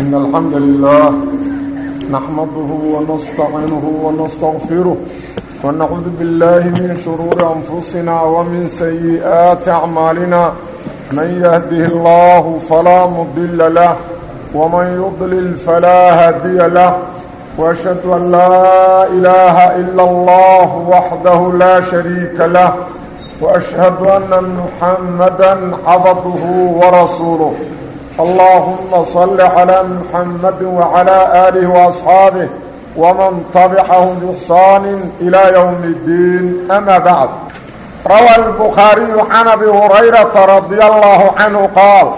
إن الحمد لله نحمده ونستعينه ونستغفره ونعوذ بالله من شرور أنفسنا ومن سيئات أعمالنا من يهده الله فلا مضل له ومن يضلل فلا هادي له وأشهد أن لا إله إلا الله وحده لا شريك له وأشهد أن محمدا عبده ورسوله allahuma salli calaa muxamadi wacalaa aalihi waasxaabih wman tabcahm bixsaan ilaa ywm اddiin ama bacd rawa lbukhaariyu can abi hurayrata radia allahu canhu qaal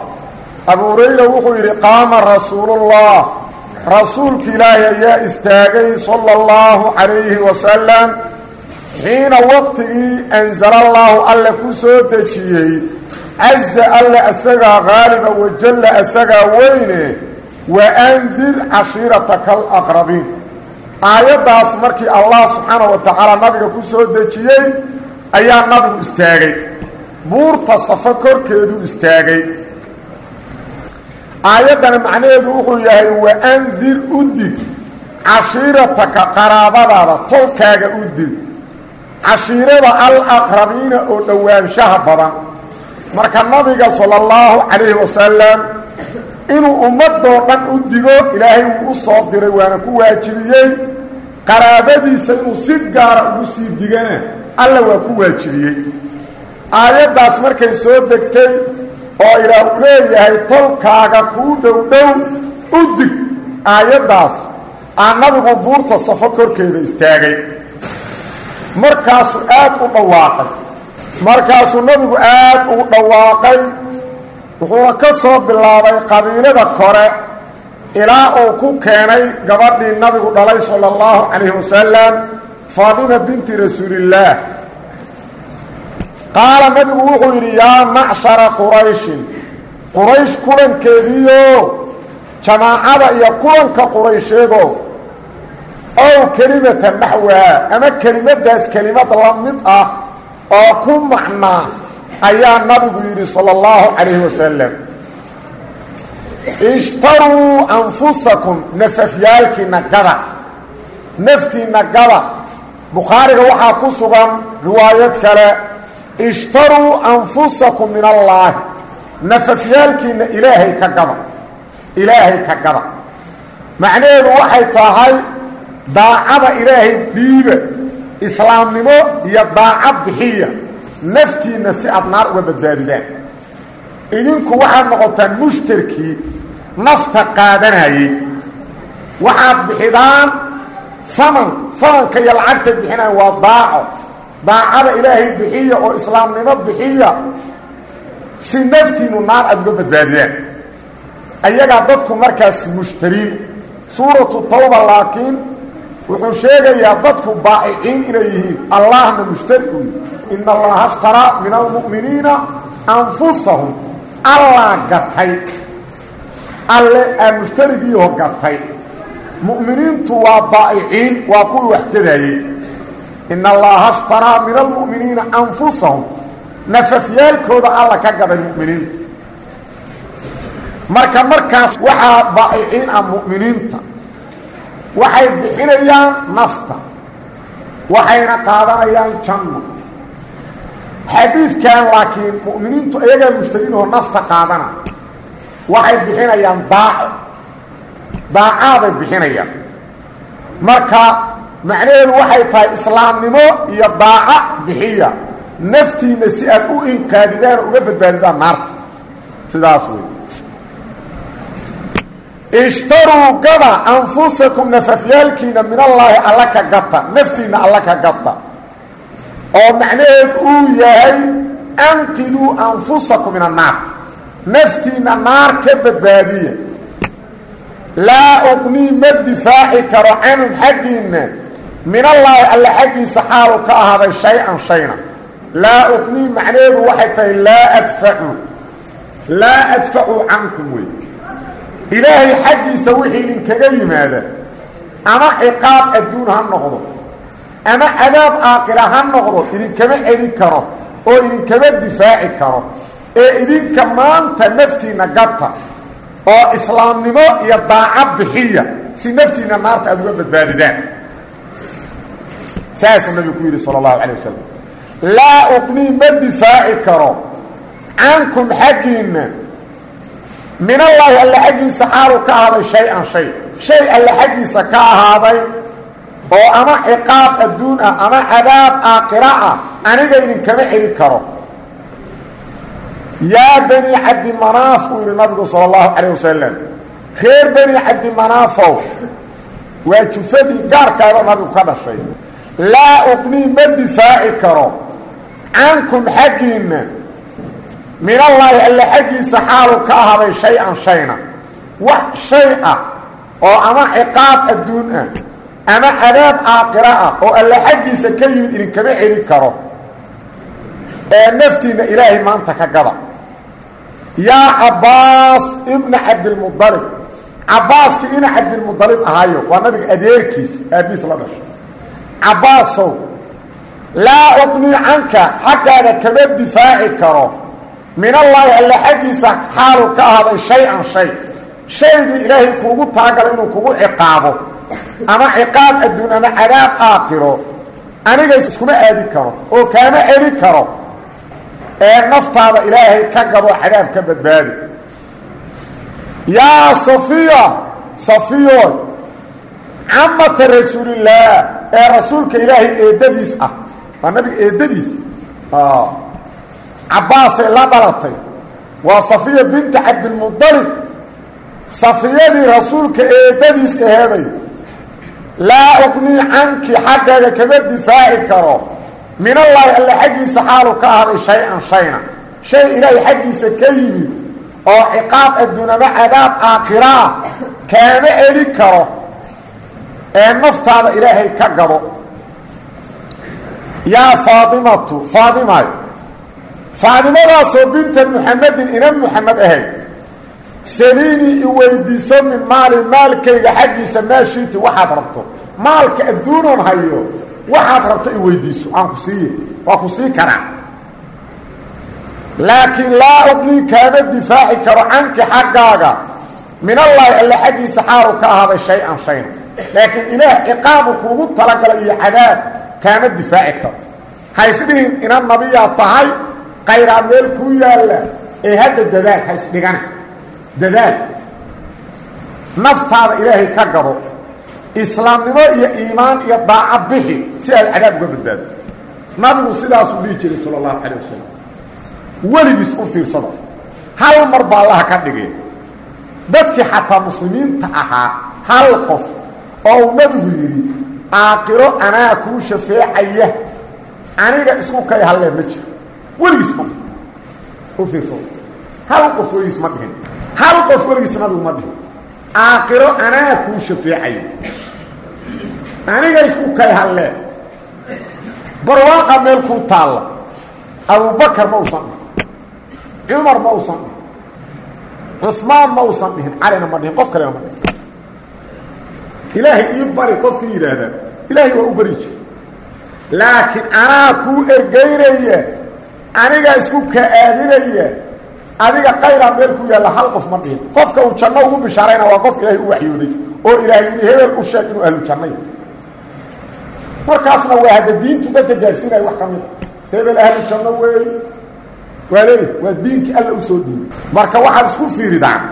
abu hurayra wuxuu yidhi qaama rasuulullah. Rasuulka ilaahi ayaa istaagay sala اllahu calayhi wasalam xiina waqtigii ansala allaahu alle ku soo dejiyey caza alle asagaa qaaliba wajalla asagaa weyne waandir cashiirataka alaqrabiin aayaddaas markii allah subxaana wa tacaala nabiga ku soo dejiyey ayaa nabigu istaagay. Buurta safo korkeeduu istaagay. Aayaddana macnaheedu wuxuu yahay waandir udig cashiirataka qaraabadaada tolkaaga udig cashiirada alaqrabiina oo dhowaanshaha badan marka nabiga sala allahu calayhi wasalam inuu ummadoo dhan u digo ilaahay wuu u soo diray waana ku waajibiyey. Qaraabadiisa inuu si gaara ugu sii digana alla waa ku waajibiyey. Aayaddaas markay soo degtay oo ilaah uu leeyahay tolkaaga kuu dhowdhow u dig. Aayaddaas aa nabigu buurta safo korkeeda istaagay. Markaasuu aad u dhawaaqay markaasuu nabigu aad ugu dhawaaqay wuxuuna ka soo bilaabay qabiilada kore ilaa uu ku keenay gabadhii nabigu dhalay sala allahu calayhi wasalam faadima binti rasuulillaah qaala nabigu wuxuu yidhi yaa macshara qurayshin quraysh kulankeediio jamaacada iyo kulanka quraysheedo ow kelimata naxwaha ama kelimadaas kelimad la mid ah oo ku macnaa ayaa nabigu yidhi salى اllahu calayhi wasalam ishtaruu anfusakum nafafyaalkiina gada naftiina gada bukhaariga waxaa ku sugan riwaayad kale. Ishtaruu anfusakum min allaahi nafafyaalkiina ilaahay ka gada ilaahay ka gada macnaheedu waxay tahay daacada ilaahay dhiiba islaamnimo iyo daacad bixiya. Naftiinna si aada naar uga badbaadidaan. Idinku waxaad noqotaan mushtarkii nafta qaadanayay. Waxaad bixidaan faman famanka iyo lacagta bixinaya waa daaco. Daacada ilaahay bixiya oo islaamnimo bixiya si naftiinnu naar aada uga badbaadidaan ayagaa dadku markaas mushtariin. Suuratu tawba laakiin wuxuu sheegayaa dadku baa'iciin inay yihiin allahna mushtari u in allaha ashtaraa min almu'miniina anfusahum. Allaa gatay. Alle aa mushtarigiiho gatay. Mu'miniintu waa baa'iciin waa kuwii wax gadayey in allaha ashtaraa min almu'miniina anfusahum. Nafafyaalkooda alla ka gaday mu'miniinta. Marka markaas waxaa baa'iciin ah mu'miniinta waxay bixinayaan nafta. Waxayna qaadanayaan janno xadiidkan laakiin mu'miniintu iyagaa mushtariinoo nafta qaadana waxay bixinayaan daaco daacaaday bixinayaan marka macnaheedu waxay tahay islaamnimo iyo daaco bixiya. Naftiinna si aad u inqaadidaan uga badbaadidaan naarta. Sidaas wey ishtaruu gada anfusakum nafafyaalkiina min allaahi alla ka gata naftiinna alla ka gata. oo macnaheed uu yahay anqiduu anfusakum min annaar naftiinna naar ka badbaadiya. Laa uqnii ma difaaci karo canhum xaggiinna. Min allaahi alla xaggiisa xaalu ka ahaaday shay-an shayna. Laa uqnii macnaheedu waxay tahay laa adfacu laa adfacu cankum wey ilaahay xaggiisa wixii idinkaga yimaada ama ciqaab adduun ha noqdo ama cadaab aakira ha noqdo idinkama celin karo oo idinkama difaaci karo ee idinka maanta naftiinna gata oo islaamnimo iyo daaca bixiya si naftiina naarta aad uga badbaadidaan. Saasuu nabigu ku yidhi sala allahu calay wasalam laa uqnii ma difaaci karo. Cankum xaggiinna min allaahi alle xaggiisa xaalu ka ahaaday shay-an shay. Shay alle xaggiisa ka ahaaday oo ama ciqaab adduun ah ama cadaab aakhira ah aniga idinkama celin karo. Yaa bani cabdimanaaf uu yidhi nabigu sala allahu calayh wasalam reer bani cabdimanaafow waa jufadii gaarkaada nabigu ka dhashay. Laa uqnii ma difaaci karo. Cankum xaggiinna min allaahi alle xaggiisa xaalu ka ahaaday shay-an shayna. Wax shay ah oo ama ciqaab adduun ah ama cadaab aakhira ah oo alle xaggiisa ka yimid idinkama celin karo ee naftiinna ilaahay maanta ka gada yaa cabbaas ibna cabdilmudalib cabbaaskii ina cabdilmudalib ahayo waa nabiga adeerkiis aabiis la dhashay. Cabbaasow laa uqnii canka xaggaaga kama difaaci karo min allaahi alle xaggiisa xaalu ka ahaaday shay-an shay. Shaygii ilaahay kuugu talagalay inuu kugu ciqaabo. Ama ciqaab adduun ama cadaab aakhiro aniga iskuma aadi karo oo kaama celi karo. Ee naftaada ilaahay ka gado cadaab ka badbaadi. Yaa safiya safiyoy camata rasuulillaah ee rasuulka ilaahay eeddadiis ah. Waa nabiga eeddadiis cabbaasay la dhalatay waa safiya binta cabdilmudalib safiyadii rasuulka eeddadiis aheeday laa uqnii canki xaggaaga kama difaaci karo. Min allaahi alle xaggiisa xaalu ka ahday shay-an shayna. Shay ilaahay xaggiisa ka yimid oo ciqaab adduun ama cadaab aakhiraa kaama eli karo ee naftaada ilaahay ka gado. Yaa faatimatu faadimaay faadimadaasoo binta muxamedin inan muxamed ahayd saliinii i weydiiso min maali maalkayga xaggiisa maashiiti waxaad rabto. Maalka adduunan hayo waxaad rabto i weydiiso. Aan ku siiye waa ku sii karaa. Laakiin laa uqnii kaama difaaci karo canki xaggaaga. Min allaahi alle xaggiisa xaalu ka ahaaday shay-an shayna laakiin ilaah ciqaabu kuugu talagalay iyo cadaab kaama difaaci karo. Tahay qayraa meel kuu yaalla ee hadda dadaal haysdhigana dadaal. Naftaada ilaahay ka gado islaamnimo iyo iimaan iyo daaco bixi si aad cadaab uga badbaado. Nabigu sidaasuu dhihi jiray sala allahu calay wasalam weligiis u fiirsada hal mar baa allaha ka dhigay. Dadkii xataa muslimiinta ahaa hal qof oo uu nabigu yidhi aakiro anaa kuu shafeecaya. Aniga isku kay hallee ma jiro weligiis ma u fiirsada hal qof weligiis ma dhihin hal qof weligiis nabigu ma dhihin aakiro anaa kuu shafeecaya aniga isku kay hallee barwaaqa meel kuu taalla. Abubakar ma usan dhihin. Cumar ma usan dhihin. Cusmaan ma usan dhihin. Calina ma dhihin. Qof kalena ma dhihin. Ilaahay ii bari qofkii yidhaahdaa. Ilaahay waa u bari jira laakiin anaa kuu ergaynaya anigaa isku ka-aadinaya adiga qayraa meel ku yaalla hal qof ma dhihin. Qofka uu janno ugu bishaarayna waa qof ilaahay u waxyooday oo ilaahay yidhi hebel u sheeg inuu ahlu jannay. Markaasna waa hadda diintu dadka gaarsiinaya wax ka mid a hebel ahlu janno weey waa leeyahy waa diinkii alla u soo dhiibay marka waxaad isku fiiridaan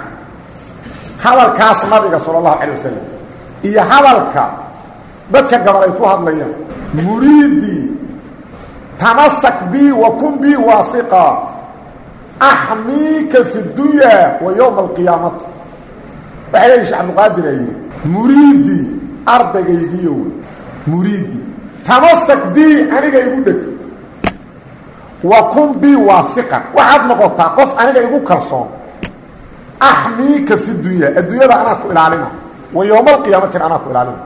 hadalkaas nabiga sala allahu calay wasalam iyo hadalka dadka gabal ay ku hadlayaan. Muriidii tamasak bi wa kun bi waafiqa axmiika fi dunya wa yowma alqiyaamati waxay leeyihi shee cabdiqaadir a yidhi muriidii ardaygaydii wey muriidii tamasak bi aniga igu dheg wa kun bi waafiqan waxaad noqotaa qof aniga igu kalsoon axmiika fi dunya adduunyada anaa ku ilaalina wa yowma alqiyaamatina anaa ku ilaalina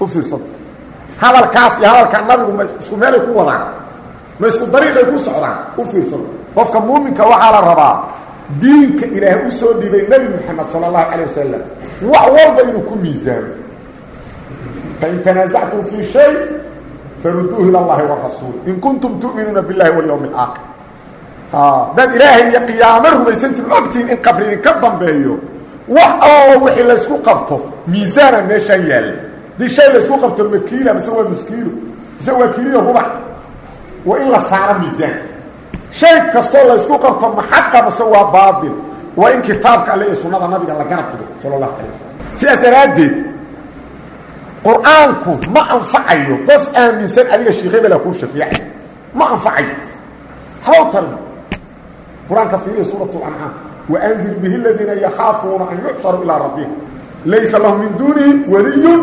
u fiirsado hadalkaas iyo hadalka nabigu ma isku meelay ku wadaan ma isku dariiqay ku socdaan u fiirsado qofka muuminka waxaa la rabaa diinka ilaahay u soo dhiibay nebi moxamed sala allahu calay wasalam wax walba inuu ku miisaamo fain tanaasactum fii shay faruduuhu ila allahi warasuul in kuntum tu'minuuna billahi walyowmi alaakir dad ilaahay iyo qiyaamo rumaysantiin ogtihiin in qabri idinka dambeeyo. Wax allo wixii laysku qabto miisaana meeshaan yaalla. Dii shay laysku qabto makiila mise waa muskiilo mise waa kiiliyo rubac waa in la saaro miisaan. Shay kastoo laysku qabto maxaqa mase waa baatil. Waa in kitaabka alle iyo sunnada nabiga la garab dhigo sala allahu alay wasalam sidaas daraaddeed qur'aanku ma anfacayo qof aaminsan adiga sheekh hebela kuu shafiicay ma anfacayo. Haw tarmi qur'aanka fiiriya suurat lancaam waandir bihi aladiina yakhaafuuna an yuxsharuu ilaa rabbihim. Laysa lahu min duunihi waliyun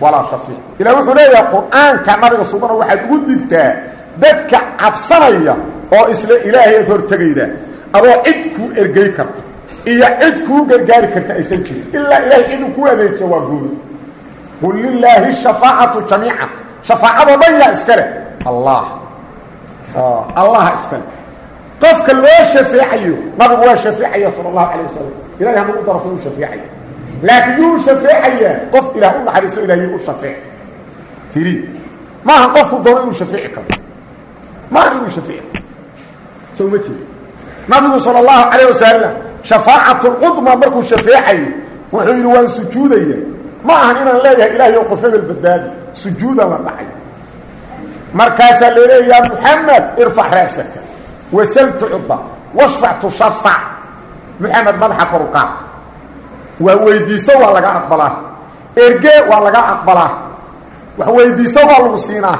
walaa shafiic. Ilah wuxuu leeyahay qur'aanka nabiga subana waxaad ugu digtaa dadka cabsanaya oo isla ilaahay ad hortegayda adoo cid kuu ergey karta iyo cid kuu gargaari karta aysan jirin. Ilaa ilahay ciduu ku adeejiyo waa guuri qul lilaahi shafaacatu jamiica shafaacadoo dhan yaa iska leh. Allah. Allaha iska leh. Qofka loo shafeecayo nabigu waa shafeecaya sala allahu calayh wasalam ilahay hamagu darafo uu shafeecayo. Laakiin yuu shafeecayaa qof ilaah u naxariiso ilahay u shafeec tiri maaha qofku doono inuu shafeeci karo maaha inuu shafeeci soo ma jeedo nabigu sala allahu calayh wasalam shafaacatulcudma markuu shafeecayo wuxuu yidhi waan sujuudaya ma ahan inaan leeyahay ilaahay ou qof hebel badbaadi sujuudan la dhacay markaasaa laleeya ya muxamed irfac raasaka wasal tucda washfac tushafac muxamed madaxa kor u qaad waa weydiiso waa laga aqbalaa erge waa laga aqbalaa wax weydiiso waa lagu siinaa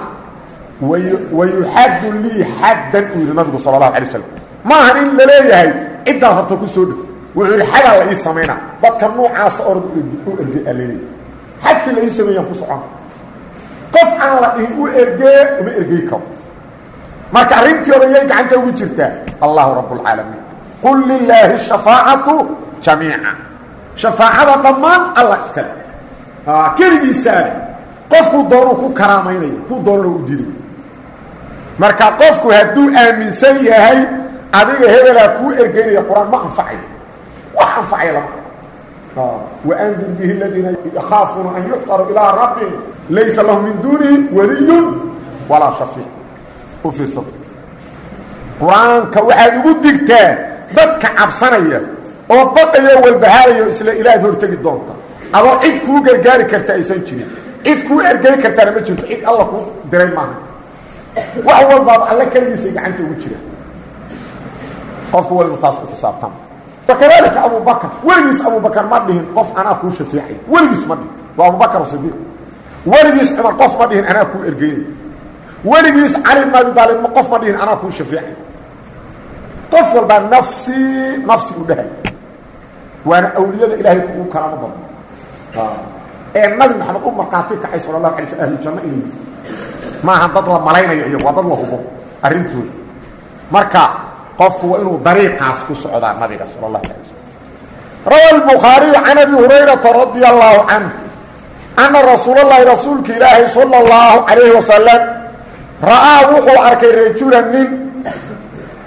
wayuxaddu lii xaddan uu yidhi nabigu sala allahu alay slam ma ahan in la leeyahay ciddaad rabto ku soo dhow wuxuu yidhi xadaa la ii samaynaa dadka noocaasa orad u erge aleeya xadkii la ii sameeyaan ku socon qof aan la dhihin u ergee uma ergey karo marka arrintii oda yay gacanta ugu jirtaa allahu rabb اlcaalamiin qul lilaahi shafaacatu jamiica. Shafaacada dhammaan alla iskale keligiisaale qofkuu doonuu ku karaamaynayo kuu doonana u diday marka qofku hadduu aaminsan yahay adiga hebelaa kuu ergeynaya qur'aan ma anfacayo wax anfacaya lama. Waandir bihi aladiina yakhaafuuna an yuxsharuu ilaa rabbihim laysa lahu min duunihi waliyun walaa shafiic. U fiirsada qur'aanka waxaad ugu digtaa dadka cabsanaya oo baqayo walbahaarayo isla ilaahad hortegi doonta. Adoo cid kuu gargaari karta aysan jirin. Cid kuu ergey kartaana ma jirto. Cid alla kuu diray maaha wax walbaaba alle keligiisay gacanta ugu jiraan qofku walibu taas ku xisaabtama fakadalika abubakr weligiis abubakar ma dhihin qof anaa kuu shafeecay. Weligiis ma dhihin. Waa abubakar sidiiq weligiis cumar qof ma dhihin anaa kuu ergeynay weligiis cali bn abi aalib qof ma dhihin anaa kuu shafeecay. Qof walbaa nafsii nafsi u dhahay. Waana awliyada ilaahay kugu kalaamo badan. Ee nabi maxamed u markhaati kacay sala allahu alay sl ahlujanno inay maaha dad la malaynayo iyo waa dad la hubo. Arrintooda marka qofku waa inuu dariiqaas ku socdaa nabiga sala allahu alay waslm rawa albukhaariyu can abi hurayrata radia allahu canhu anna rasuulalahi rasuulka ilaahay sala allahu calayhi wasalam wuxuu arkay rajulan nin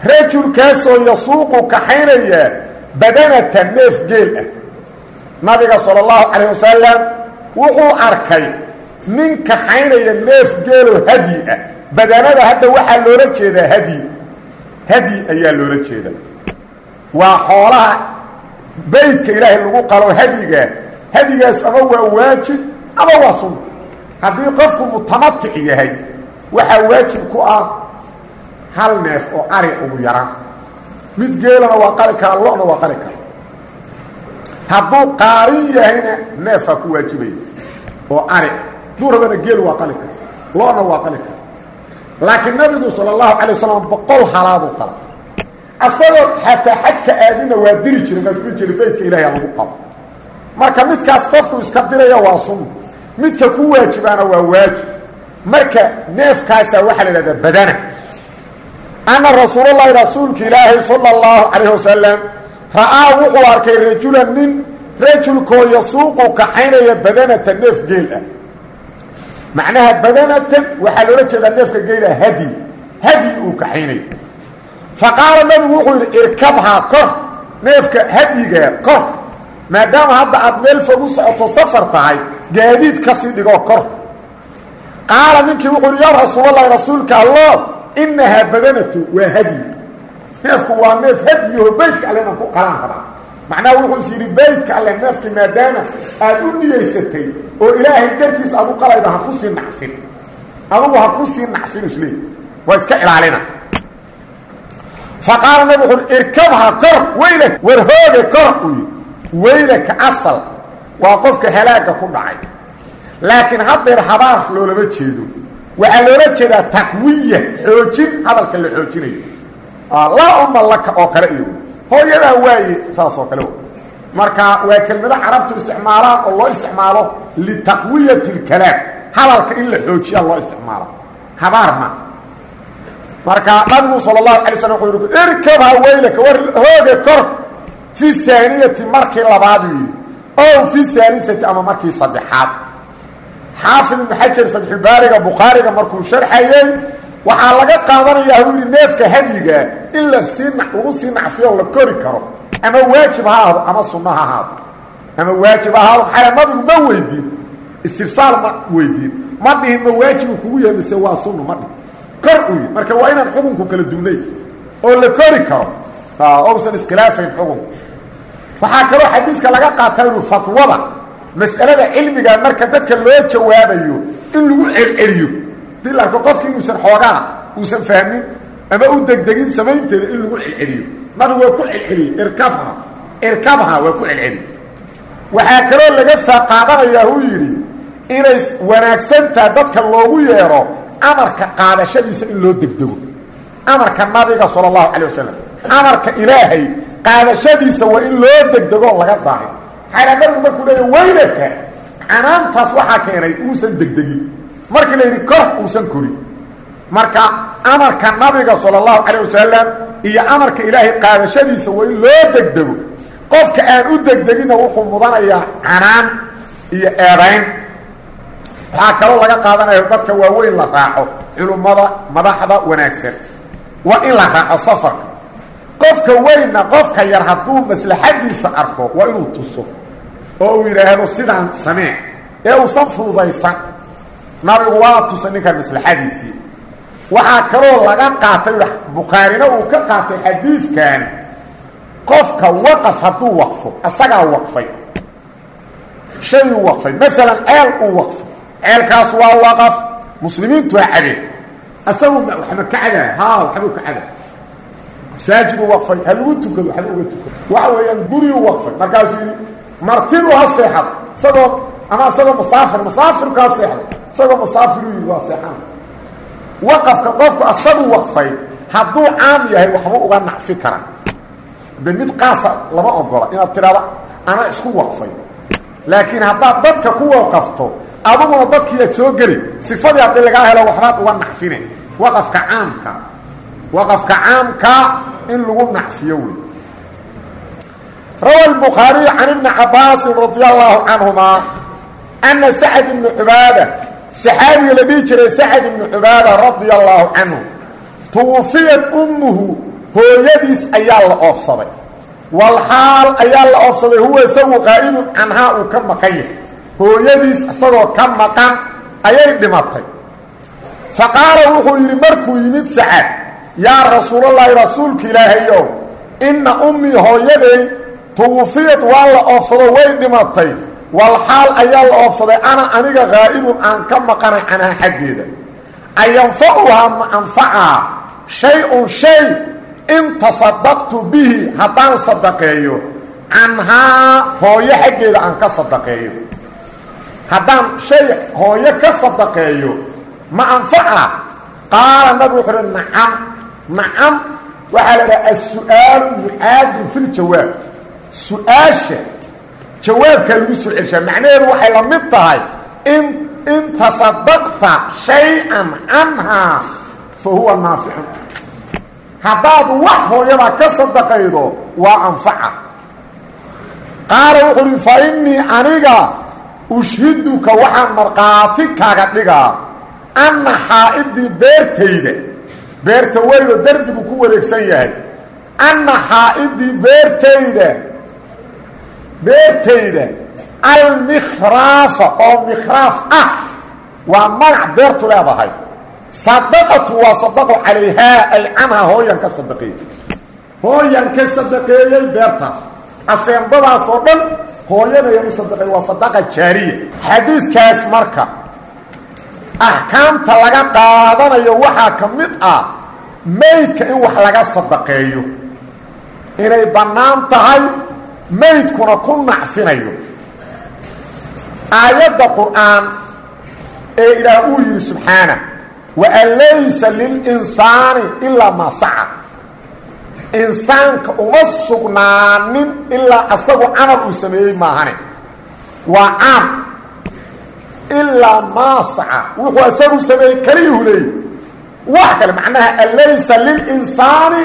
rajulkaasoo yasuuqu kaxaynaya badanata neef geel ah. Nabiga sala allahu calayh wuxuu arkay nin kaxaynaya neef geeloo hadyi ah. Badanada hadda waxaa loola jeedaa hadyi hadyi ayaa loola jeeda. Waa xoolaha baydka ilaahay lagu qalo hadyiga hadyigaas ama waa waajib ama waa sunna haddii qofku mutamatic yahay waxaa waajib ku ah hal neef oo ari ugu yaraan mid geelana waa qali karaa lo-na waa qali kara hadduu qaarin yahayna neefaa ku waajibaya oo ari duu rabana geel waa qali kara lo-na waa qali kara. Laakiin nabigu sala allahu calay wasalam boqol halaaduu qala. Asagoo xataa xajka aadina waa diri jiray maasuli jira baydka ilahay lagu qabo. Marka midkaas qofku iska diraya waa sunna midka ku waajibaana waa waajib. Marka neefkaasaa waxaa la idhahdaa badana. Anna rasuulalahi rasuulka ilaahay sala allahu calayh wasalam ra'aa wuxuu arkay rajulan nin rajulkoo yasuuqu kaxaynaya badanata neef geel ah macnaha badanatan waxaa loola jeedaa neefka geela hadi hadi uu kaxaynayo fa qaala nabigu wuxuu yidhi irkabhaa kor. Neefka hadyigaa kor. Maadaama hadda aad meel fog u socoto safar tahay gaadiid ka sii dhigoo kor. Qaala ninkii wuxuu yidhi yaa rasuulalahi rasuulka allah inahaa badanatu waa hadyi neefku waa neef hadyiho baydka macnaha wuxuu is yidhi beydka alle neefki maadaama aad u niyeysatay oo ilaahay dartiis aad u qalaydo ha ku sii nacfin. Adugu ha ku sii nacfin isleey waa iska ilaalina. Faqaala nabig wuxu ui irkabha kor weyla war hooge kor yidhi. Weylaka asal waa qofka halaagga ku dhacay. Laakiin haddeer habaar loolama jeedo. Waxaa loola jeedaa taqwiya xoojin hadalka la xoojinayo. Laa uma laka oo kale iyo hooyadaa waaye saas oo kale marka waa kelmado carabtu isticmaalaan oo loo isticmaalo litaqwiyati اlkalaam hadalka in la xoojiya loo isticmaalo. Habaar ma. Marka nabigu sal اlahu alay wuxuu yidhi irkabha weylaka war hooge kor fi haaniyati markii labaadu yidhi ow fi haalisati ama markii saddexaad. Xaafid ibn xajar fatxulbaariga bukhaariga markuu sharxayey waxaa laga qaadanayaa uu neefka hadyigaa in la sii lagu sii la kori karo. Ama waajib ha ama sunno ha ama waajib ha ahaado maxaa ma weydiin istifsaal ma weydiin ma dhihin ma waajibu kugu yahay mise waa sunno ma kor u marka waa inaan xukunku kala duwnay oo la kori karo. Ousan iskhilaafayn xukunku waxaa kaloo xadiiska laga qaataa fatwada mas'alada cilmiga marka dadka loo jawaabayo in lagu celceliyo dii la arko qofki inuusan xoogaa uusan fahmin ama u degdegin samaynteeda in lagu celceliyo. Nabigu waa ku celceliyey irkabha irkabha waa ku celceliye waxaa kaloo laga faaqaadanayaa uu yidhi inay wanaagsantaha dadka loogu yeedho amarka qaadashadiisa in loo degdego. Amarka nabiga sala allahu calay wasalam amarka ilaahay qaadashadiisa waa in loo degdego laga daahay maxaa nabigu markuu weynaka canaantaas waxaa keenay uusan degdegin markii la yidhi kor uusan korin marka amarka nabiga sala allahu calayh wasalam iyo amarka ilaahay qaadashadiisa waa in loo degdego qofka aan u degdeginna wuxuu mudanayaa canaan iyo eedayn. Waxaa kaloo laga qaadanaya dadka waaweyn la raaco culummada madaxda wanaagsan. Waa in la raaco safarka. Qofka weynna qofka yar hadduu maslaxadiisa arko waa inuu tuso oo uu yidhaahdo sidaan samee. Ee uusan fududaysan nabigu waa tusay ninkan maslaxadiisii. Waxaa kaloo laga qaatay bukhaarina uu ka qaatay xadiidkan. Qofka waqaf hadduu waqfo isagaa waqfay. Shayuu waqfay. Maalan ceel uu waqfo. Ceelkaas waa waqaf muslimiintu waa cabeen isagu waxba ka cadaa haa waxbuu ka cadaa masaajiduu waqfay. Ha lagu tukado waxba uga tukado. Waxa weeyaan guriyuu waqfay. Markaasuu yidhi martidu ha seexato. Isagoo ama isagoo masaafir masaafirku ha seexdo isagoo masaafiru yidhi waa seexana waqafka qofku asagu waqfay hadduu caam yahay waxba uga nacfi kara de mid qaasa lama ogola inaad tidhahdo ana isku waqfay laakiin haddaad dadka ku waqafto aduguna dadkiiaad soo geli sifadii haddii lagaa helo waxbaad uga nacfine waqafka caamka waqafka caamka in lagu nacfiyo wey rawa الbukhaariي can ibni cabaasin radi allahu canهuma ana sacd ibni cubaada saxaabiga la dhihi jiray sacd ibni cubaada radia allahu canhu. Tuwufiyat ummuhu hooyadiis ayaa la oofsaday. Walxaal ayaa la oofsaday huwa isagu qaa'ibun canhaa uu ka maqan yahay. Hooyadiis isagoo ka maqan ayay dhimatay. Faqaala wuxuu yidhi markuu yimid sacad yaa rasuulallaahi rasuulka ilaahayow inna ummii hooyaday tuwufiyad waa la oofsado way dhimatay walxaal ayaa la oofsaday ana aniga haa'ibun aan ka maqanay canhaa xaggeeda. Ayanfacuhaa ma anfacaa shay-un shay in tasadaqtu bihi haddaan sadaqeeyo canhaa hooyo xaggeeda aan ka sadaqeeyo haddaan shay hooyo ka sadaqeeyo ma anfaca qaala nabigu wuxuu uhi nacam nacam. Waxaa la idhaha as-su'aalu mucaadun fi ljawaab su'aasha jawaabkaa lagu soo celshaa macnaheedu waxay la mid tahay in in tasadaqta shay-an canhaa fa huwa naaficun haddaad wax hooyadaa ka sadaqaydo waa anfaca. Qaala wuxuu uhi fa innii aniga ushhiduka waxaan markhaati kaaga dhigaa anna xaa'idii beertayda. Beerta weynoo derbigu ku wareegsan yahay. Anna xaa'idii beertayda beertayda. Almikhraafa oo mikhraaf ah waa magac beertu leedahay. Sadaqatu waa sadaqo calayhaa ay canhaa hooyan ka sadaqeeyey. Hooyan ka sadaqeeyey beertaas. Aseendadaas oo dhan hooyadayanu sadaqay waa sadaqa jaariya. Xadiidkaas marka axkaamta laga qaadanayo waxaa ka mid ah maydka in wax laga sadaqeeyo. Inay bannaan tahay maydkuna ku nacfinayo. Aayadda qur'aan ee ilaah uu yidhi subxaana waan laysa lilinsaani ilaa maa saca insaanka uma sugnaanin ilaa asagu camal uu sameeyey maahane. Waa caam. Ilaa maa saca wuxuu asagu sameeyey keliyuhu leeyi wax kale macnaha alaysa lilinsaani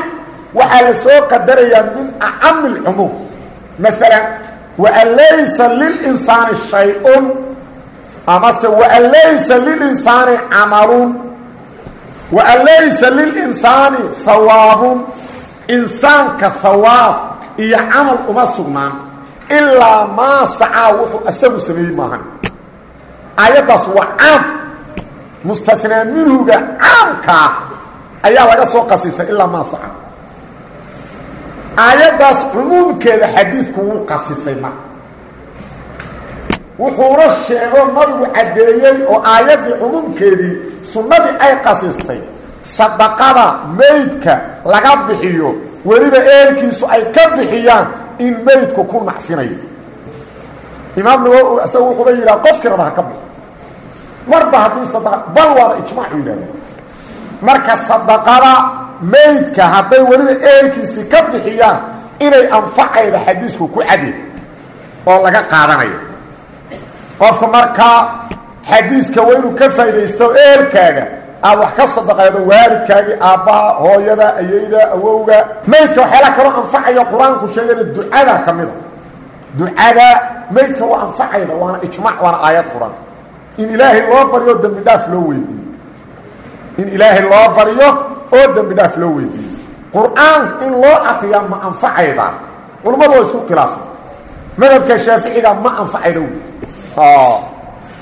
waxaa la soo qadarayaa min acami اlcumuum maala waan laysa lilinsaani shay-un amase waan laysa lilinsaani camalun waan laysa lilinsaani hawaabun insaanka hawaab iyo camal uma sugnaan ilaa maa sacaa wuxuu asagu sameeyey maahan aayaddaas waa caam mustanaa minhuga caamkaa ayaa laga soo qasisay ilaa aayaddaas cumuumkeeda xadiidku wuu qasisay marka wuxuuna sheego nabigu caddeeyey oo aayaddii cumuumkeedii sunnadii ay qasistay sadaqada maydka laga bixiyo weliba eelkiisu ay ka bixiyaan in maydku ku nacfinayo. Imaam nawowi isaga wuxuuba yidhaha qofkii raba ha ka bixi. Marba haddii sadaqa bal waaba ijmaacu yidhahda marka sadaqada maydka hadday weliba eelkiisii ka bixiyaan inay anfacayda xadiisku ku cadi oo laga qaadanayo. Qofka markaa xadiiska waa ka faaidaysto eelkaaga aad wax ka sadaqaydo waalidkaagii aabbaha hooyada ayeyda awowga maydka waxyaala kaloo anfacaya qur'aanku sheegana ducada ka mida ducada maydka waa anfacayda waana ijmaac waana aayad qur'aan in ilaahay loo baryo dembi dhaaf loo weydiiyo in ilaahay loo baryo oo dembi dhaaf loo weydiiyo qur'aan in loo akriyaa ma anfacayda. Culummadu waa isku khilaafay madhabka shaaficiga ma anfacayda.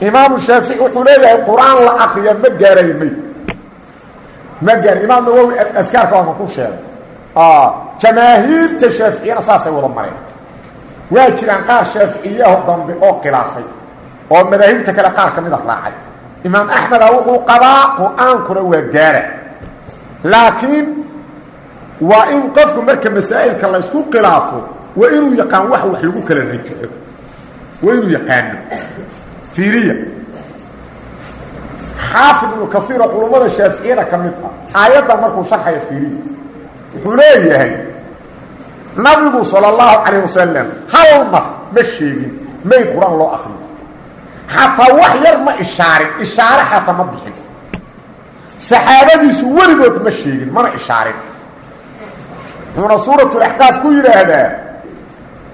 Imaamu shaafici wuxuu leeyahay qur'aan la akriya ma gaarayo mayd ma gaara imaam nawowi adkaarka waama ku sheegay. Jamaahiirta shaaficiyana saasay wada mareen. Waa jiraan qaar shaaficiyaho dambe oo khilaafay oo madaahibta kale qaar ka mida raacay. Imaam axmeda wuxuu qabaa qur'aankuna waa gaara laakiin waa in qofku marka masaa'ilka la ysku khilaafo waa inuu yaqaan wax wax lagu kala rajaxo waa inuu yaqaano. Fiiriya. Xaafid ibnu kaiir oo culummada shaaficiyada ka mid ah aayadda markuu sharxaya fiiriya wuxuu leeyahay nabigu sala allahu calayh wasalam hal mar ma sheegin mayd qur'aan loo akriyo xataa wax yar ma ishaarin ishaare xataa ma bixin saxaabadiisu weligood ma sheegin mana ishaarin. Wuxuuna suuratulaxqaaf ku yidhaahdaa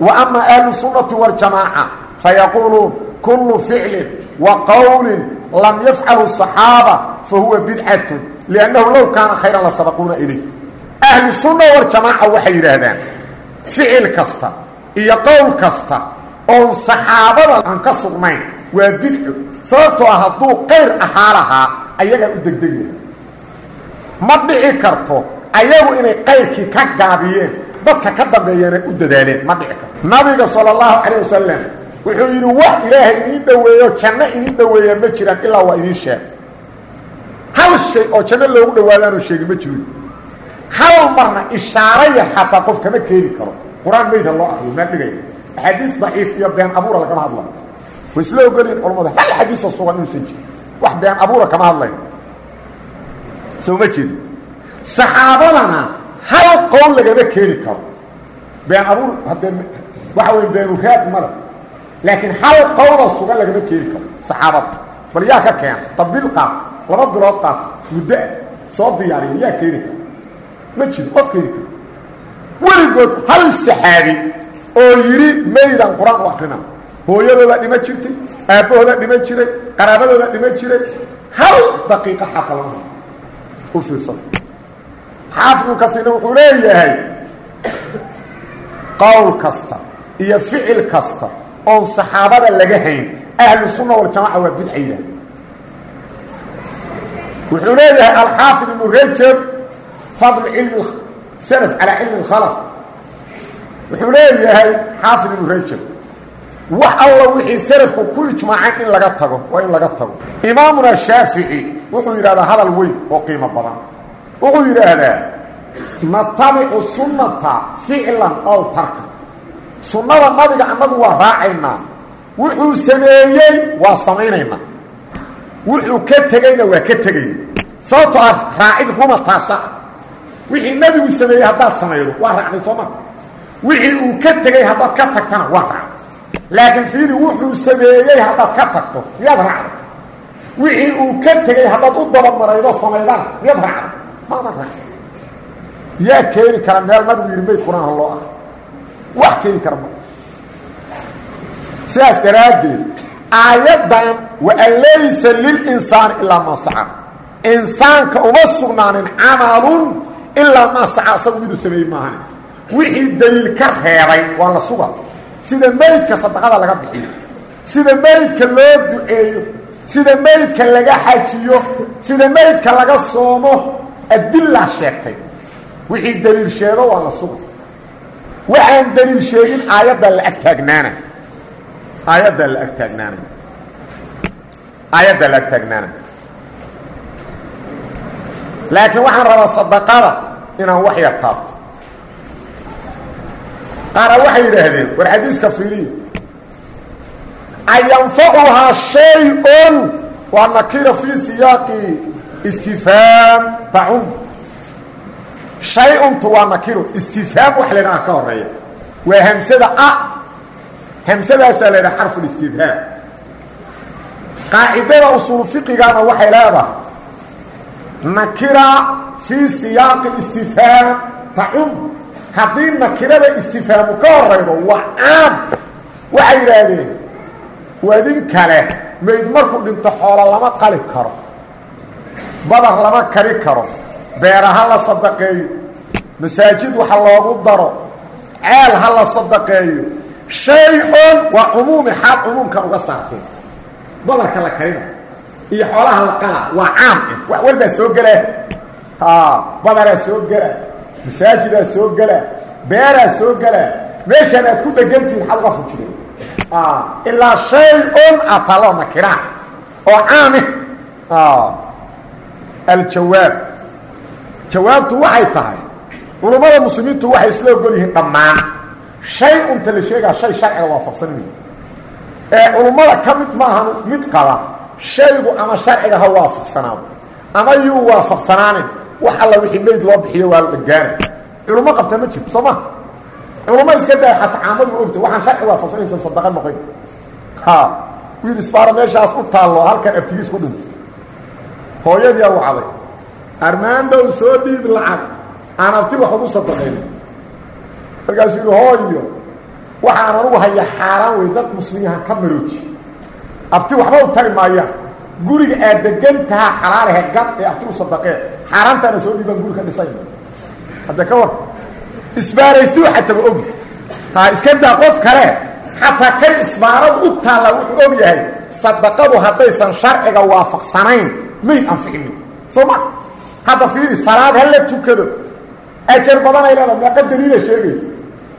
wa ama ahlu sunnati waljamaaca fayaquuluun kullu ficlin wa qowlin lam yafcalu صaxaaba fahuwa bidcatun liannahu low kaana khayran la sabaquuna ilayh. Ahlu sunna waljamaaca waxay yidhaahdaan ficil kasta iyo qowl kasta oon saxaabada aan ka sugnayn waa bidco sababtoo ah hadduu qayr ahaa lahaa ayagaa u degdegaya ma dhici karto ayagu inay qayrkii ka gaabiyeen dadka ka dambeeyana u dadaaleen. Ma dhici karto. Nabiga sala allahu calayh wasalam wuxuu yidhi wax ilaahay idiin dhoweeyo janno idiin dhoweeyaa ma jiraan ilaa waa idiin sheeg. Hal shay oo janno loogu dhawaadaanoo sheegi ma jirin. Hal marna ishaaro yar xataa qof kama keeni karo. Qur'aan mayda loo akriyo maa dhigaya axaadiis daciif iyo been abuura lagama hadlayo way isla ogoliin culammada hal xadiisoo sugan inuusan jirin wax been abuura kama hadlayo soo ma jeedo saxaabadana hal qowl lagama keeni karo. Been abuur waxa wey beenuraad mada laakiin hal qowloo sugan lagama keeni karo. Saxaabada bal yaa ka keena qaad laba bilood qaad muddoa soo diyaariya yaa keeni kara ma jiro qof keeni karo. Weligood hal saxaabi oo yidhi maydaan qur'aan u akrina. Hooyadooda dhima jirtay aabbahooda dhima jiray qaraabadooda dhima jiray. Hal daqiiqa xataa lama u fiirsado. Xaafidku kasiina wuxuu leeyahay qowl kasta iyo ficil kasta oon saxaabada laga hayn. Ahlu sunna waljamaca waa bidca yidhaah wuxuu leeyahay alxaafid ibnu rajab fadl cilmi salaf calaa cilmi اlkhalaf wuxuu leeyahay xaafid ibnu rajab wax alla wixii salafku ku ijmaaceen in laga tago waa in laga tago. Imaamuna shaafici wuxuu yidhahdaa hadal weyn oo qiimo badan. Wuxuu yidhaahdaa natabicu sunnata ficlan ow tarka. Sunnada nabiga annagu waa raacaynaa. Wuxuu sameeyey waa samaynaynaa. Wuxuu ka tegeyna waa ka tegayna sababtoo ah raacid ruma taasa. Wixii nabigu sameeyey haddaad samaydo waa raacday sooma wixii uu ka tegey haddaad ka tagtana waa raacday laakiin fiiri wuxuu sameeyey haddaad ka tagto miyaad raacday? Wixii uu ka tegey haddaad u dabamaraydo samaydana miyaad raacday? Maadan raacday. Yaa keeni kara meel nabigu yidhi mayd qur'aanha loo ah wax keeni kara ma. Sidaas daraaddeed aayaddan waan laysa lilinsaani ilaa maa saca. Insaanka uma sugnaanin camalun ilaa maa saca asagu miduu sameeyey maahane wixii daliil ka reebay waa la suga sida meydka sadaqada laga bixiyo sida meydka loo duceeyo sida meydka laga xajiyo sida meydka laga soomo adilaa sheegtay. Wixii daliil sheego waa la suga waxaan daliil sheegin aayaddaa la ag taagnaana aayaddaa la ag taagnaanay. La ag taagnaanay. Laakiin waxaan rabaa sadaqada inaan wax yar taabto qaara waxay yidhaahdeen war xadiiska fiiriya ayanfacuhaa shay-un waa nakira fii siyaaqi istifhaam tacum shay-untu waa nakiro istifhaam wax laydhaha ka horreeya waa hamsada a hamsadaasaa la ydhaha xarfulistifhaam qaacidada usuul fiqigana waxay leedahay nakira fii siyaaqi istifhaam tacum haddii nakirada istifhaamu ka horaydo waa caam waxay yidhaahdeen wadin kale mayd markuu dhinto xoolo lama qali karo badar lama kari karo beera ha la sadaqeeyo masaajid waxa loogu daro ceel ha la sadaqeeyo shay-un waa cumuumi xaal cumuumkan uga saarteen badarka la karina iyo soo gelaa soo masaajidaa soo gelaa beeraa soo gelaa meeshaan aad ku dhegantihin xad uga fujideen ilaa shay-un atalo nakiraan oo caami aljawaab. Jawaabtu waxay tahay culummada muslimiintu waxay isla ogol yihiin dhammaan. Shay unta la sheegaa shay sharciga waafaqsanay ee culummada ka mid maahan mid qaba shaygu ama sharciga ha waafaqsanaado. Ama yuu waafaqsanaanin wax alla wixii meyd loo bixiyo waa dhagaana culummo qabta ma jirto soo ma? Culummo iska daa xataa caamadu ogta waxaan sharci waafaqsanaysa sadaqa noqon ha wiil isbaaro meeshaas u taallo halkan abtigiis ku dhinto hooyadiia wacday. Armaandow soo dhiib lacag. Aan abti wax ugu sadaqayn. Markaasuu yidhi hooyo waxaan anugu haya xaaraan wey dad muslimiinha ka marooji. Abti waxba u tari maayaan guriga aad degan tahaa xalaalahe gad ee abti u sadaqee xaaraantaana soo dhiibaan guri ka dhisayna hadda ka war isbaaraystuu xataba ogi ha iska daa qof kale xataa kay isbaaradu u taalla wuxuu og yahay sadaqadu haddaysan sharciga waafaqsanayn mayd anficini soo ma hadda fiiri salaad ha la tukado. Ajar badanay leeda meeqa daliila sheegay.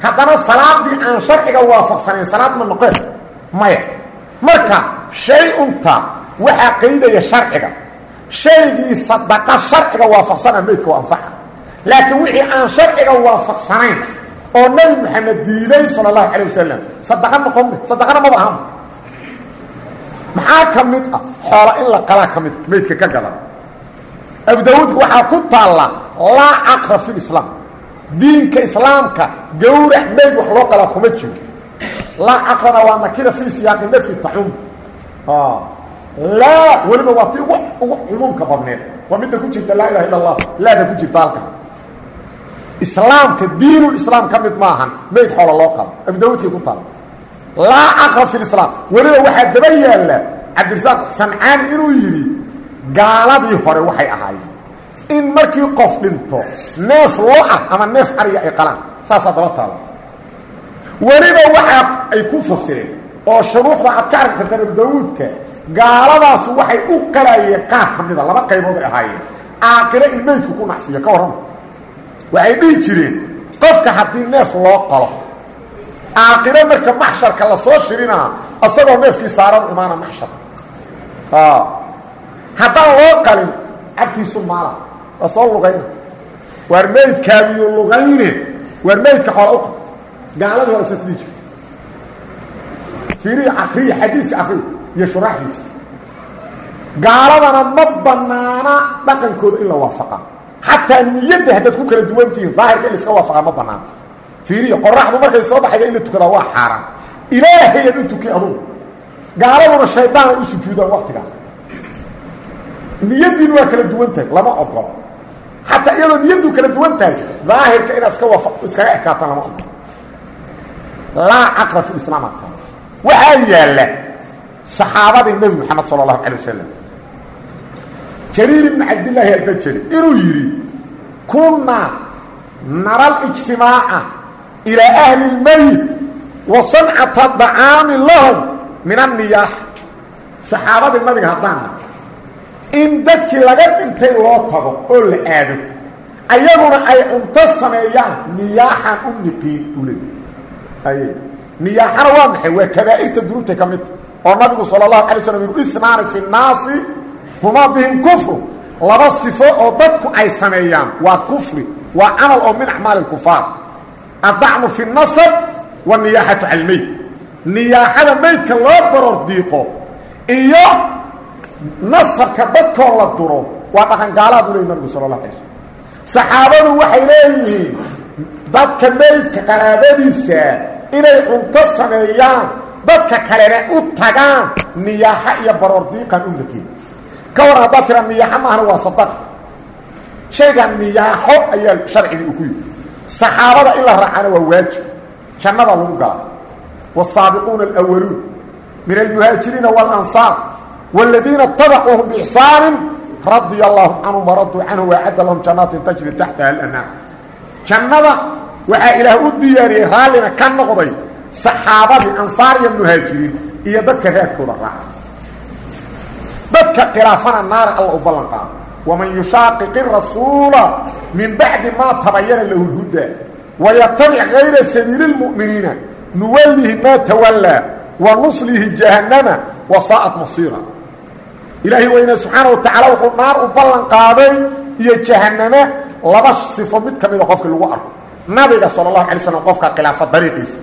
Haddana salaadii aan sharciga waafaqsanayn salaad ma noqeen. Maya. Marka shay unta waxaa qaydaya sharciga shaygii sadaqa sharciga waafaqsana maydka waa anfaca. Laakiin wixii aan sharciga waafaqsanayn oo nabi maxamed diiday sala allahu calayh wasalam sadaqa noqon sadaqana maba ahan maxaa ka mid ah? Xoola in la qalaa ka mid maydka ka gadan. Abu daawuudka waxaa ku taalla laa caqra fi lislaam diinka islaamka gawrac mayd wax loo qalaa kuma jiro. Laa caqrana waa nakira fii siyaaqi nafyi taxum laa weliba waa ti ugu ugu cumuumka badneed. Waa midda ku jirta laa ilaha illa allah laada ku jirta halka. Islaamka diinulislaam ka mid maahan mayd xoola loo qalo abu daawuudkay ku taalla laa caqra fi lislaam weliba waxaa daba yaalla cabdirasaaq sancaani inuu yidhi gaaladii hore waxay ahaayeen in markii qof dhinto neef lo'ah ama neef ariga ay qalaan. Saasaa daba taala weliba waxaa ay ku fasireen oo shuruuxda aad ka arki kartaan abu daawuudka gaaladaasu waxay u qalayeen qaar ka mida laba qaybood ay ahaayeen. Aakiro in meydku ku nacfiyo ka warrama waxay dhihi jireen qofka haddii neef loo qalo aaqiro marka maxsharka la soo shirinaa asagoo neefkii saaran imaana maxshar. Haddaan loo qalin cabkiisu maala waa soo lugayna waar meydkaagiyo lugayne waar meydka xoola u gaaladii hore saas dhii jir fiiriya akriya xadiiska akriya iyo shuraaxdiisa. Gaaladana ma banaana dhaqankooda in la waafaqa. Xataa niyadda haddaad ku kala duwantihiin daahirka in la iska waafaqa ma banaana fiiriya qoraxdu markay soo baxayda in la tukadaa waa xaaraan. Ilaahayaad u tuki adugu. Gaaladuna shaydaan ay u sujuudaan waktigaas niyaddiinu waa kala duwan tahay lama ogolo xataa iyadoo niyaddu kala duwan tahay daahirka inaad iska wafa iskaga ekaataan lama ogolo laa caqra fi islaam. Ata waxaa yaalla saxaabadii nebi moxamed sala allahu calay wasalam jariir ibni cabdillaahi albajeli inuu yidhi kunnaa nara alijtimaaca ilaa ahli اlmeyt wa sancata dacaami lahum min anniyaax saxaabadii nabiga haddaana in dadkii laga dhintay loo tago oo la aado ayaguna ay cunto sameeyaan niyaaxan u niqiin. Ule niyaaxana waa maxay? Waa kabaa'irta dunuubtay ka midta oo nabigu sala allahu alay slam yuru inaani fi nnaasi humaa bihim kufru. Laba sifo oo dadku ay sameeyaan waa kufri waa camal oo min acmaali kufaar addacnu fi nasab waniyaaxatu cala lmeyd niyaaxada meydka loo baror diiqo iyo nasabka dadkoo la duro waa dhaqan gaalaad u leey nabigu sala allah alay slm saxaabadu waxay leeyihiin dadka meydka qaraabadiisa inay cunto sameeyaan dadka kalena u tagaan niyaaxa iyo baroordiiqan unkakeeda ka war haddaad tiraa niyaaxo maahana waa sadaqa shayga niyaaxo ayaa sharciga u ku yidhi. Saxaabada in la raacana waa waajib. Jannadaa lagu gala waasaabiquuna alawaluun min almuhaajiriina waalansaar waaladiina tabacuuhum biixsaanin radia allaahu canhum waraduu canhum waacadda lahum jannaatin tajri taxtaha alanaam. Jannada waxaa ilaah u diyaariyey raallina ka noqday saxaabadii ansaar iyo muhaajiriin iyo dadka raadkooda raaca. Dadka khilaafana naara alla u ballan qaado waman yushaaqiqi rasuula min bacdi maa tabayana lahu lhuda wayatabic hayra sabiili lmu'miniina nuwallihi maa tawallaa wa nuslihi jahannama wa saa'at masiira. Ilaahay weyne subxaana wa tacaala wuxuu naar u ballan qaaday iyo jahannama laba sifo mid ka mida qofka lagu arko. Nabiga sala allahu alay slam qofka khilaafa dariiqiisa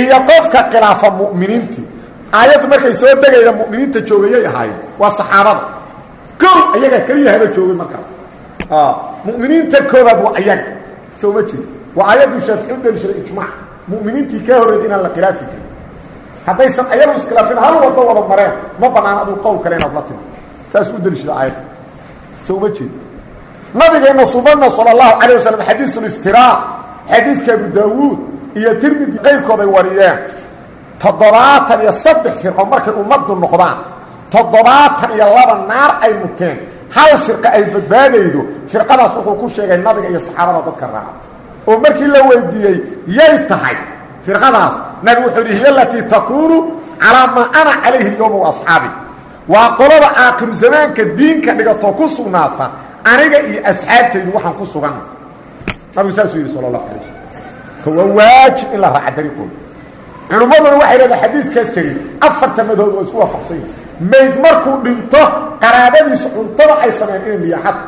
iyo qofka khilaafa mu'miniintii aayaddu markay soo degayda mu'miniinta joogayay ahaayeen waa saxaabada. Kow ayagaa keliya haba joogay markaas mu'miniinta koobaad waa ayaga soo ma jeed waa aayaddu shaafici u dalishaday ijmaac mu'miniintii kaa horreeyay inaan la khilaafi karin. Haddaysan ayagu iskhilaafin hal waddo wada mareen ma banaana aduu qowl kale inaad la timi. Saas u delishada aayadda soo uma jeed nabigeenna subana sala allahu calayh wasalam xadiisuliftiraaq xadiiska abu daawuud iyo tirmidi qayrkood ay wariyeen toddobaatan iyo saddex firqo markay ummaddu noqdaan toddobaatan iyo laba naar ay muteen hal firqa ay badbaadaydo firqadaas wuxuu ku sheegay nabiga iyo saxaabada dadka raaca. Oo markii la weydiiyey yay tahay. Firqadaas nabigu wuxuu yidhi hiy alatii takuunu calaa maa ana calayhi lyowma wa asxaabi. Waa qolada aakhiru zamaanka diinka dhigatoo ku sugnaata aniga iyo asxaabtaydu waxaan ku suganna nabigu saasuu yidhi sala allahu alay waa waajib in la raaca dariiqooda. Culummaduna waxay leedahay xadiiskaas keliya afarta madood waa isku waafaqsan yahi mayd markuu dhinto qaraabadiisu cuntada ay sameeyeen inay niyaaxada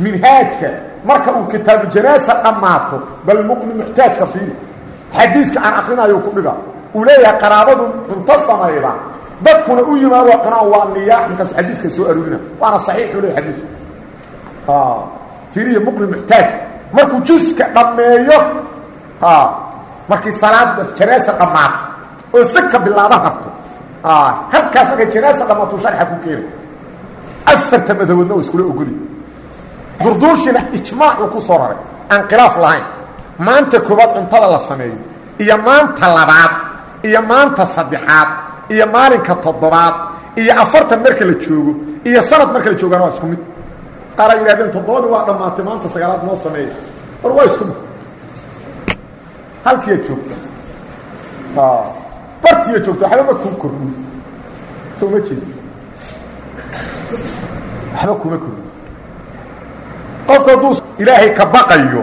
minhaajka marka uu kitaabu janaasa dhammaato bal muqni muxtaajka fiiri. Xadiiska aan akrinayo ku dhiga uu leeyahay qaraabadu cunto samayda. Dadkuna u yimaado cunaan waa niyaax markaasu xadiiska soo aroorina waana saxiixu leeyahy xadiisku fiiriya muqni muxtaaj. Markuu juska dhammeeyo markii salaada janaasa dhammaato oo saka bilaaba rabto. Halkaas markay janaasa dhammaato sharxa ku keena afarta madaboodna waa iskula ogoli. Durduushina ijmaacuu ku soo raray. Aan khilaaf lahayn. Maanta koobaad cuntada la sameeyo iyo maanta labaad. Iyo maanta saddexaad. Iyo maalinka toddobaad. Iyo afartan marka la joogo. Iyo sanad marka la joogaana waa isku mid. Qaara yidhahdeen toddobadii waa dhammaatay maanta sagaalaad noo sameeya war waa isku mid halkiiad joogta bartiiya joogta waxba ma kuu kordhin soo ma jeedi waxba kuma kordhin qofku hadduu ilaahay ka baqayo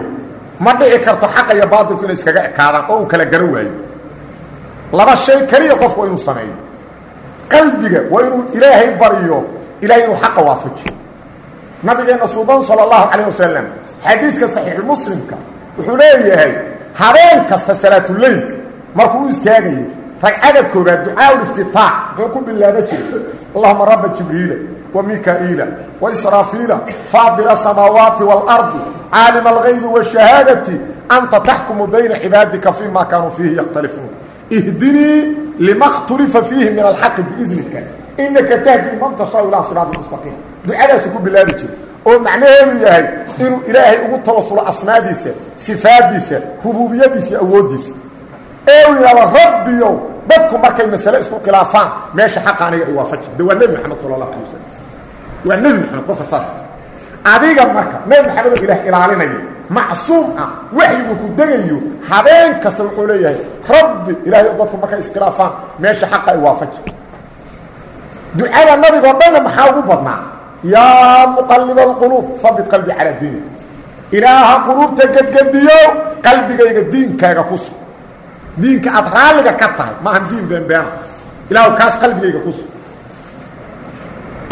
ma dhici karto xaqa iyo baatilku inay iskaga ekaadaan oo uu kala garan waayo. Laba shay keliya qofku waa inuu sameeyo. Qalbiga waa inuu ilaahay baryo ilahay inuu xaqa waafajiyo. Nabigeenna suuban sala allahu calayh wasalam xadiiska saxiixulmuslimka wuxuu leeyahay habeen kasta salaatuleylka markuu u istaagayo ragcada koobaad ducaa liftitaax muxuu ku bilaaba jiray. Allahuma raba jibriila wa mikaa'iila wa israafiila faadira asamaawaati waalardi caalima algaybi washahaadati anta taxkumu bayna cibaadika fima kaanuu fiihi yakhtalifuun ihdinii lima khtulifa fiihi min alxaqi biidnika inaka tahdi man tashaa ilaa siraati mustaqiim ducadaasu ku bilaabi jiray oo macnaheedu yahay inuu ilaahay ugu tawasulo asmaadiisa sifaadiisa rubuubiyadiisa iyo awooddiisa ee uu yidhahdo rabbiyow dadku markay masale isku khilaafaan meesha xaqa aniga ay waafaji. De waa nebi maxamed sala allahu alay wasalam waa nebi maxamed qofka saas adiga marka nebi maxamed oo ilaah ilaalinayo macsuum ah waxyigu ku degayo habeen kasta wuxuu leeyahay rabbi ilaahay dadku markay iskhilaafaan meesha xaqa ay waafaji. Ducada nabigoo dhanna maxaa ugu badnaa yaa muqaliba alquluub habit qalbi calaa diini ilaaha quluubta gedgediyo qalbigayga diinkaaga ku sug diinka aad raalliga ka tahay maahan diin beenbeena ilaahu kaas qalbigayga ku sug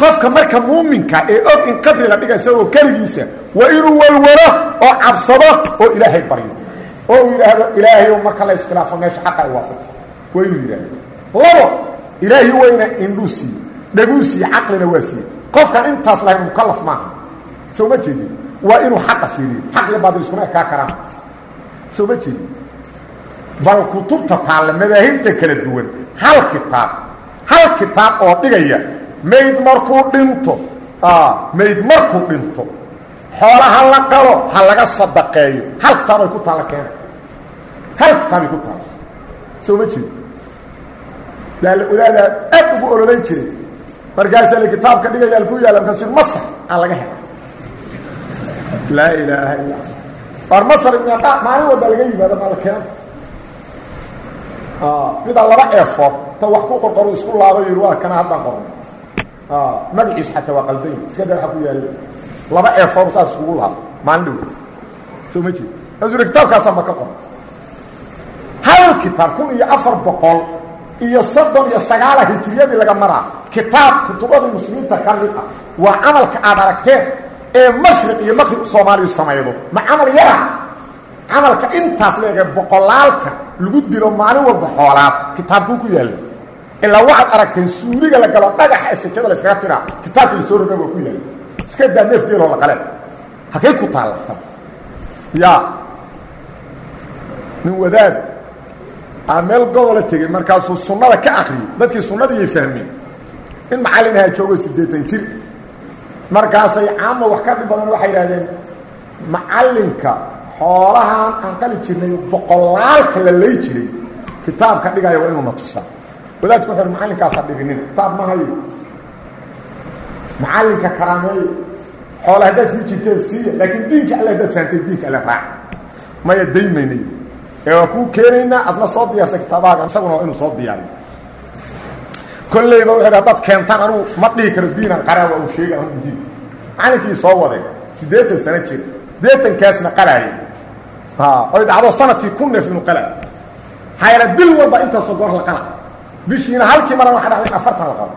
qofka marka muuminka ee og in qabri la dhiga isagoo keligiisa waa inuu walwalo oo cabsado oo ilaahay baryo. Oo uu yidhaahdo ilaahayow marka la iskhilaafo meesha xaqa ay waafaji waa inuu yidhaahdo labo ilaahi wayna indhuu siiye dhaguu siiye caqlina waa siiye qofkaan intaas lahayn mukallaf maaha. Soo ma jeedin waa inuu xaqa fiiriyo. Xaqli baadil iskuma ekaa karaan. Soo ma jeedin bal kutubta taalla madaahibta kala duwan hal kitaab hal kitaab oo dhigaya mayd markuu dhinto mayd markuu dhinto xoola ha la qalo ha laga sadaqeeyo hal kitaab ay ku taalla keena hal kitaabay ku taalla. Soo ma jeedin daala odaadaa aad ugu ololayn jiray markaasaa la kitaabka dhigaya alku yaalla markaasu masar aa laga hela laa ilaaha illa war masar meeqa maalin walba laga yimaado maalkeena midaa laba eefood ta wax ku qorqoru isku laabo yidhi waa kana haddaan qorno magaciisu xataa waa qaldayn iska da waxa ku yaalla laba eefood saas iskugu laabo maalin dhow. Soo ma jeed kaasuu kitaabkaasaa ma ka qor hal kitaab kun iyo afar boqol iyo soddon iyo sagaala hijiriyadii laga maraa kitaab kutubadii muslimiinta ka mid ah waa camalka aad aragteen ee mashriq iyo maqrib soomaaliyu samaydo ma camal yara? Camalka intaas leega boqolaalka lagu dilo maalin walba xoolaad kitaabkuu ku yaalla ilaa waxaad aragteen suuliga la galo dhagaxa isajada la iskaga tiraa kitaabka la soo roga waa ku yaalla iska daa neef geeloo la qaleen halkay ku taallata ya. Nin wadaad aa meel gobola tegey markaasuu sunnada ka akriyey dadkii sunnadiiyay fahmeen. In macallin ahaa joogo siddeetan jir. Markaasay caama wax ka dhib badan waxay yidhahdeen macallinka xoolahaan aan qali jirnay boqolaalka la lay jiray kitaabka dhigaya waa inuu na tusaa. Wadaadku wuxu uhi macallinkaasa dhibinin. Kitaab ma hayo. Macallinka karaameeyo xoola haddaad sii jirteen siiya laakiin diinka alle haddaad fahamtay diinka alle raac. Maya daymaynay ee waa kuu keenaynaa adna soo diyaarsa kitaabahaga isaguna waa inuu soo diyaariyo. Kollayba wuxu haddaad keentaan anugu ma dhihi karo diinan qaraa waa uu sheega anugu diin. Macallinkii soo waday siddeetan sano jir siddeetankaasna qalaaya oy dhacdo sannadkii kun neef inuu qalaayo. Hayla bil walba intaasoo goor la qala bishiina halkii maran waxa dhacday in afartan la qalo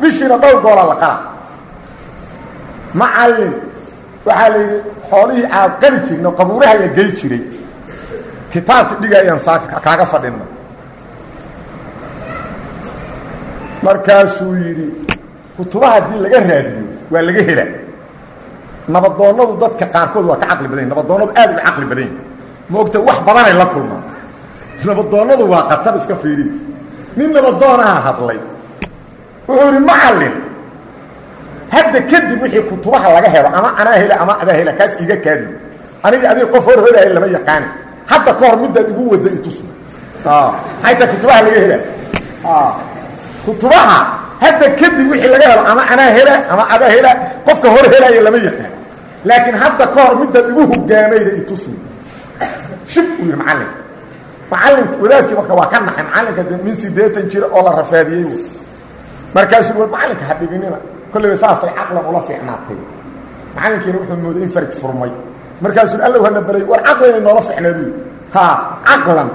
bishiina dhowr goola la qala macallin waxaa la yidhi xoolihii aad qali jirna qabuuraha la gey jiray kitaabka dhigayaan saaka kaaga fadhinna markaasuu yidhi kutubaha haddii laga raadiyo waa laga hela nabadoonnadu dadka qaarkood waa ka caqli badan nabadoonnadu aad uga caqli badan yahin maogta wax badanay la kulmaan. Nabadoonnadu waa qatar iska fiiriy nin nabadoonaha hadlay. Wuxuu yidhi macallin hadda kadib wixii kutubaha laga helo ama anaa hela ama adaa hela kaas iga kaadi aniga adiga qof hor horaaya lama yaqaani hadda ka hor middaad igu wadda itus hayta kutubaha laga hela kutubaha hadda kadib wixii laga helo ama anaa hela ama adaa hela qofka hor helaya lama yaqaan. Laakiin hadda ka hor middaad igu hogaamayda itusu shib uu yidhi macallin macallinka wadaadkii marka waa ka naxay. Macallinka de min siddeetan jira oo la rafaadiyey wy markaasuu war macallinka ha dhibinina kollayba saasay caqlan ula fiicnaatay. Macallinkiina wuxuu mooday in farj furmay markaasuu allow hana baray war caqlinay noola fiicneedu ha caqlan.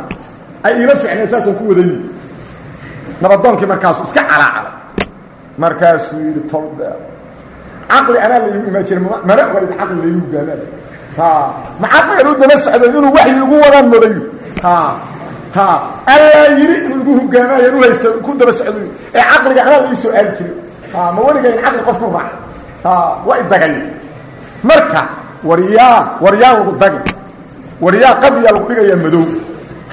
Ay iila ficneen saasaan ku wadayi nabadoonkii markaasuu iska calaacalay. Markaasuu yidhi tolbe caqli anaa laigu imaan jira mana ogayd caqli laigu hogaamaa ha ma caqligan u daba socday inuu waxyi igu wadaan modayo ha ha allaa yidhi inuu igu hogaamaayaan u haysta ku daba socday ee caqliga anaa la ii soo aadi jiray. Ha ma weligayn caqli qof ku raac ha waa idagay marka waryaa waryaa lagu dagi. Waryaa qabriyaa lagu dhigayaa madow.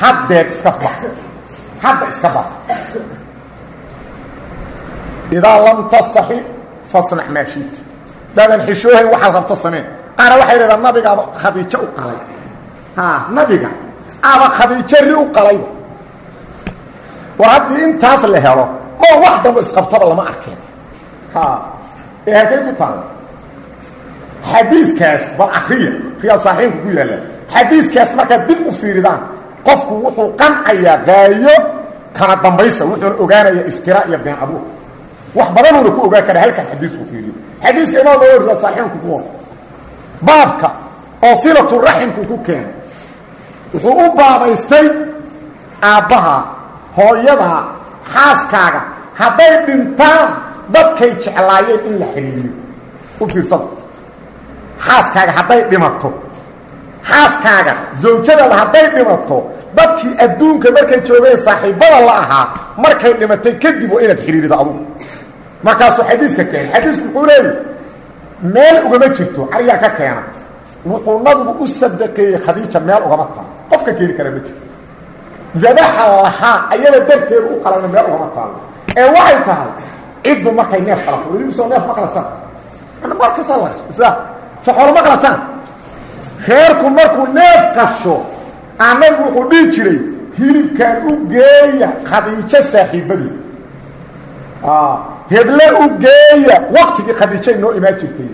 Haddeed iska bax. Hadda iska bax. Idaa lam tastaxi fasnac maa shiita daadan xishoohayn waxaad rabto sameen. Qaana waxay dhahdaan nabigaaba khadiijo u qalay. Ha nabiga aba khadiijo ri u qalayba war haddii intaas la helo oo wax dambo isqabtaba lama arkeen. Ha ee halkay ku taala xadiiskaas bal akriya riyaad saaxiinku ku yaalla xadiiskaas markaad dib u fiiridaan qofku wuxuu qancayaa gaayo kama dambaysa wuxuuna ogaanayaa iftira iyo been abuur. Wax badanuuna ku ogaan kara halkan xadiisku fiiriyo. Xadiiska imaam nawawi riyaad saaxiinku ku wada baabka oo silatu raximku ku keenay wuxuu u baabaystay aabbaha hooyada xaaskaaga. Hadday dhintaan dadkay jeclaayeen in la xiriiriyo. U fiirsada xaaskaaga hadday dhimato. Xaaskaaga zawjadaada hadday dhimato. Dadkii adduunka markay joogeen saaxiibbada la ahaa markay dhimatay kadib waa inaad xidhiirido adugu markaasuu xadiiska keenay. Xadiisku wuxuu leeyahy meel ugama jirto carigaa ka keena. Wuxuu nabigu u sadaqeeyey khadiija meel ugama taalo qofka keeni kara ma jirto. Dabaxa lahaa ayada darteedu u qalayna meel ugama taalo ee waxay tahay ciddu markay neef weligisoo neef ma qalataan mar kasta la sa sa xoolo ma qalataan. Reerku markuu neef qasho aa nabigu wuxuu dhihi jiray hilibkaan u geeya khadiijo saaxiibadii heble u geeya waktigii khadiijo inoo imaan jirtay.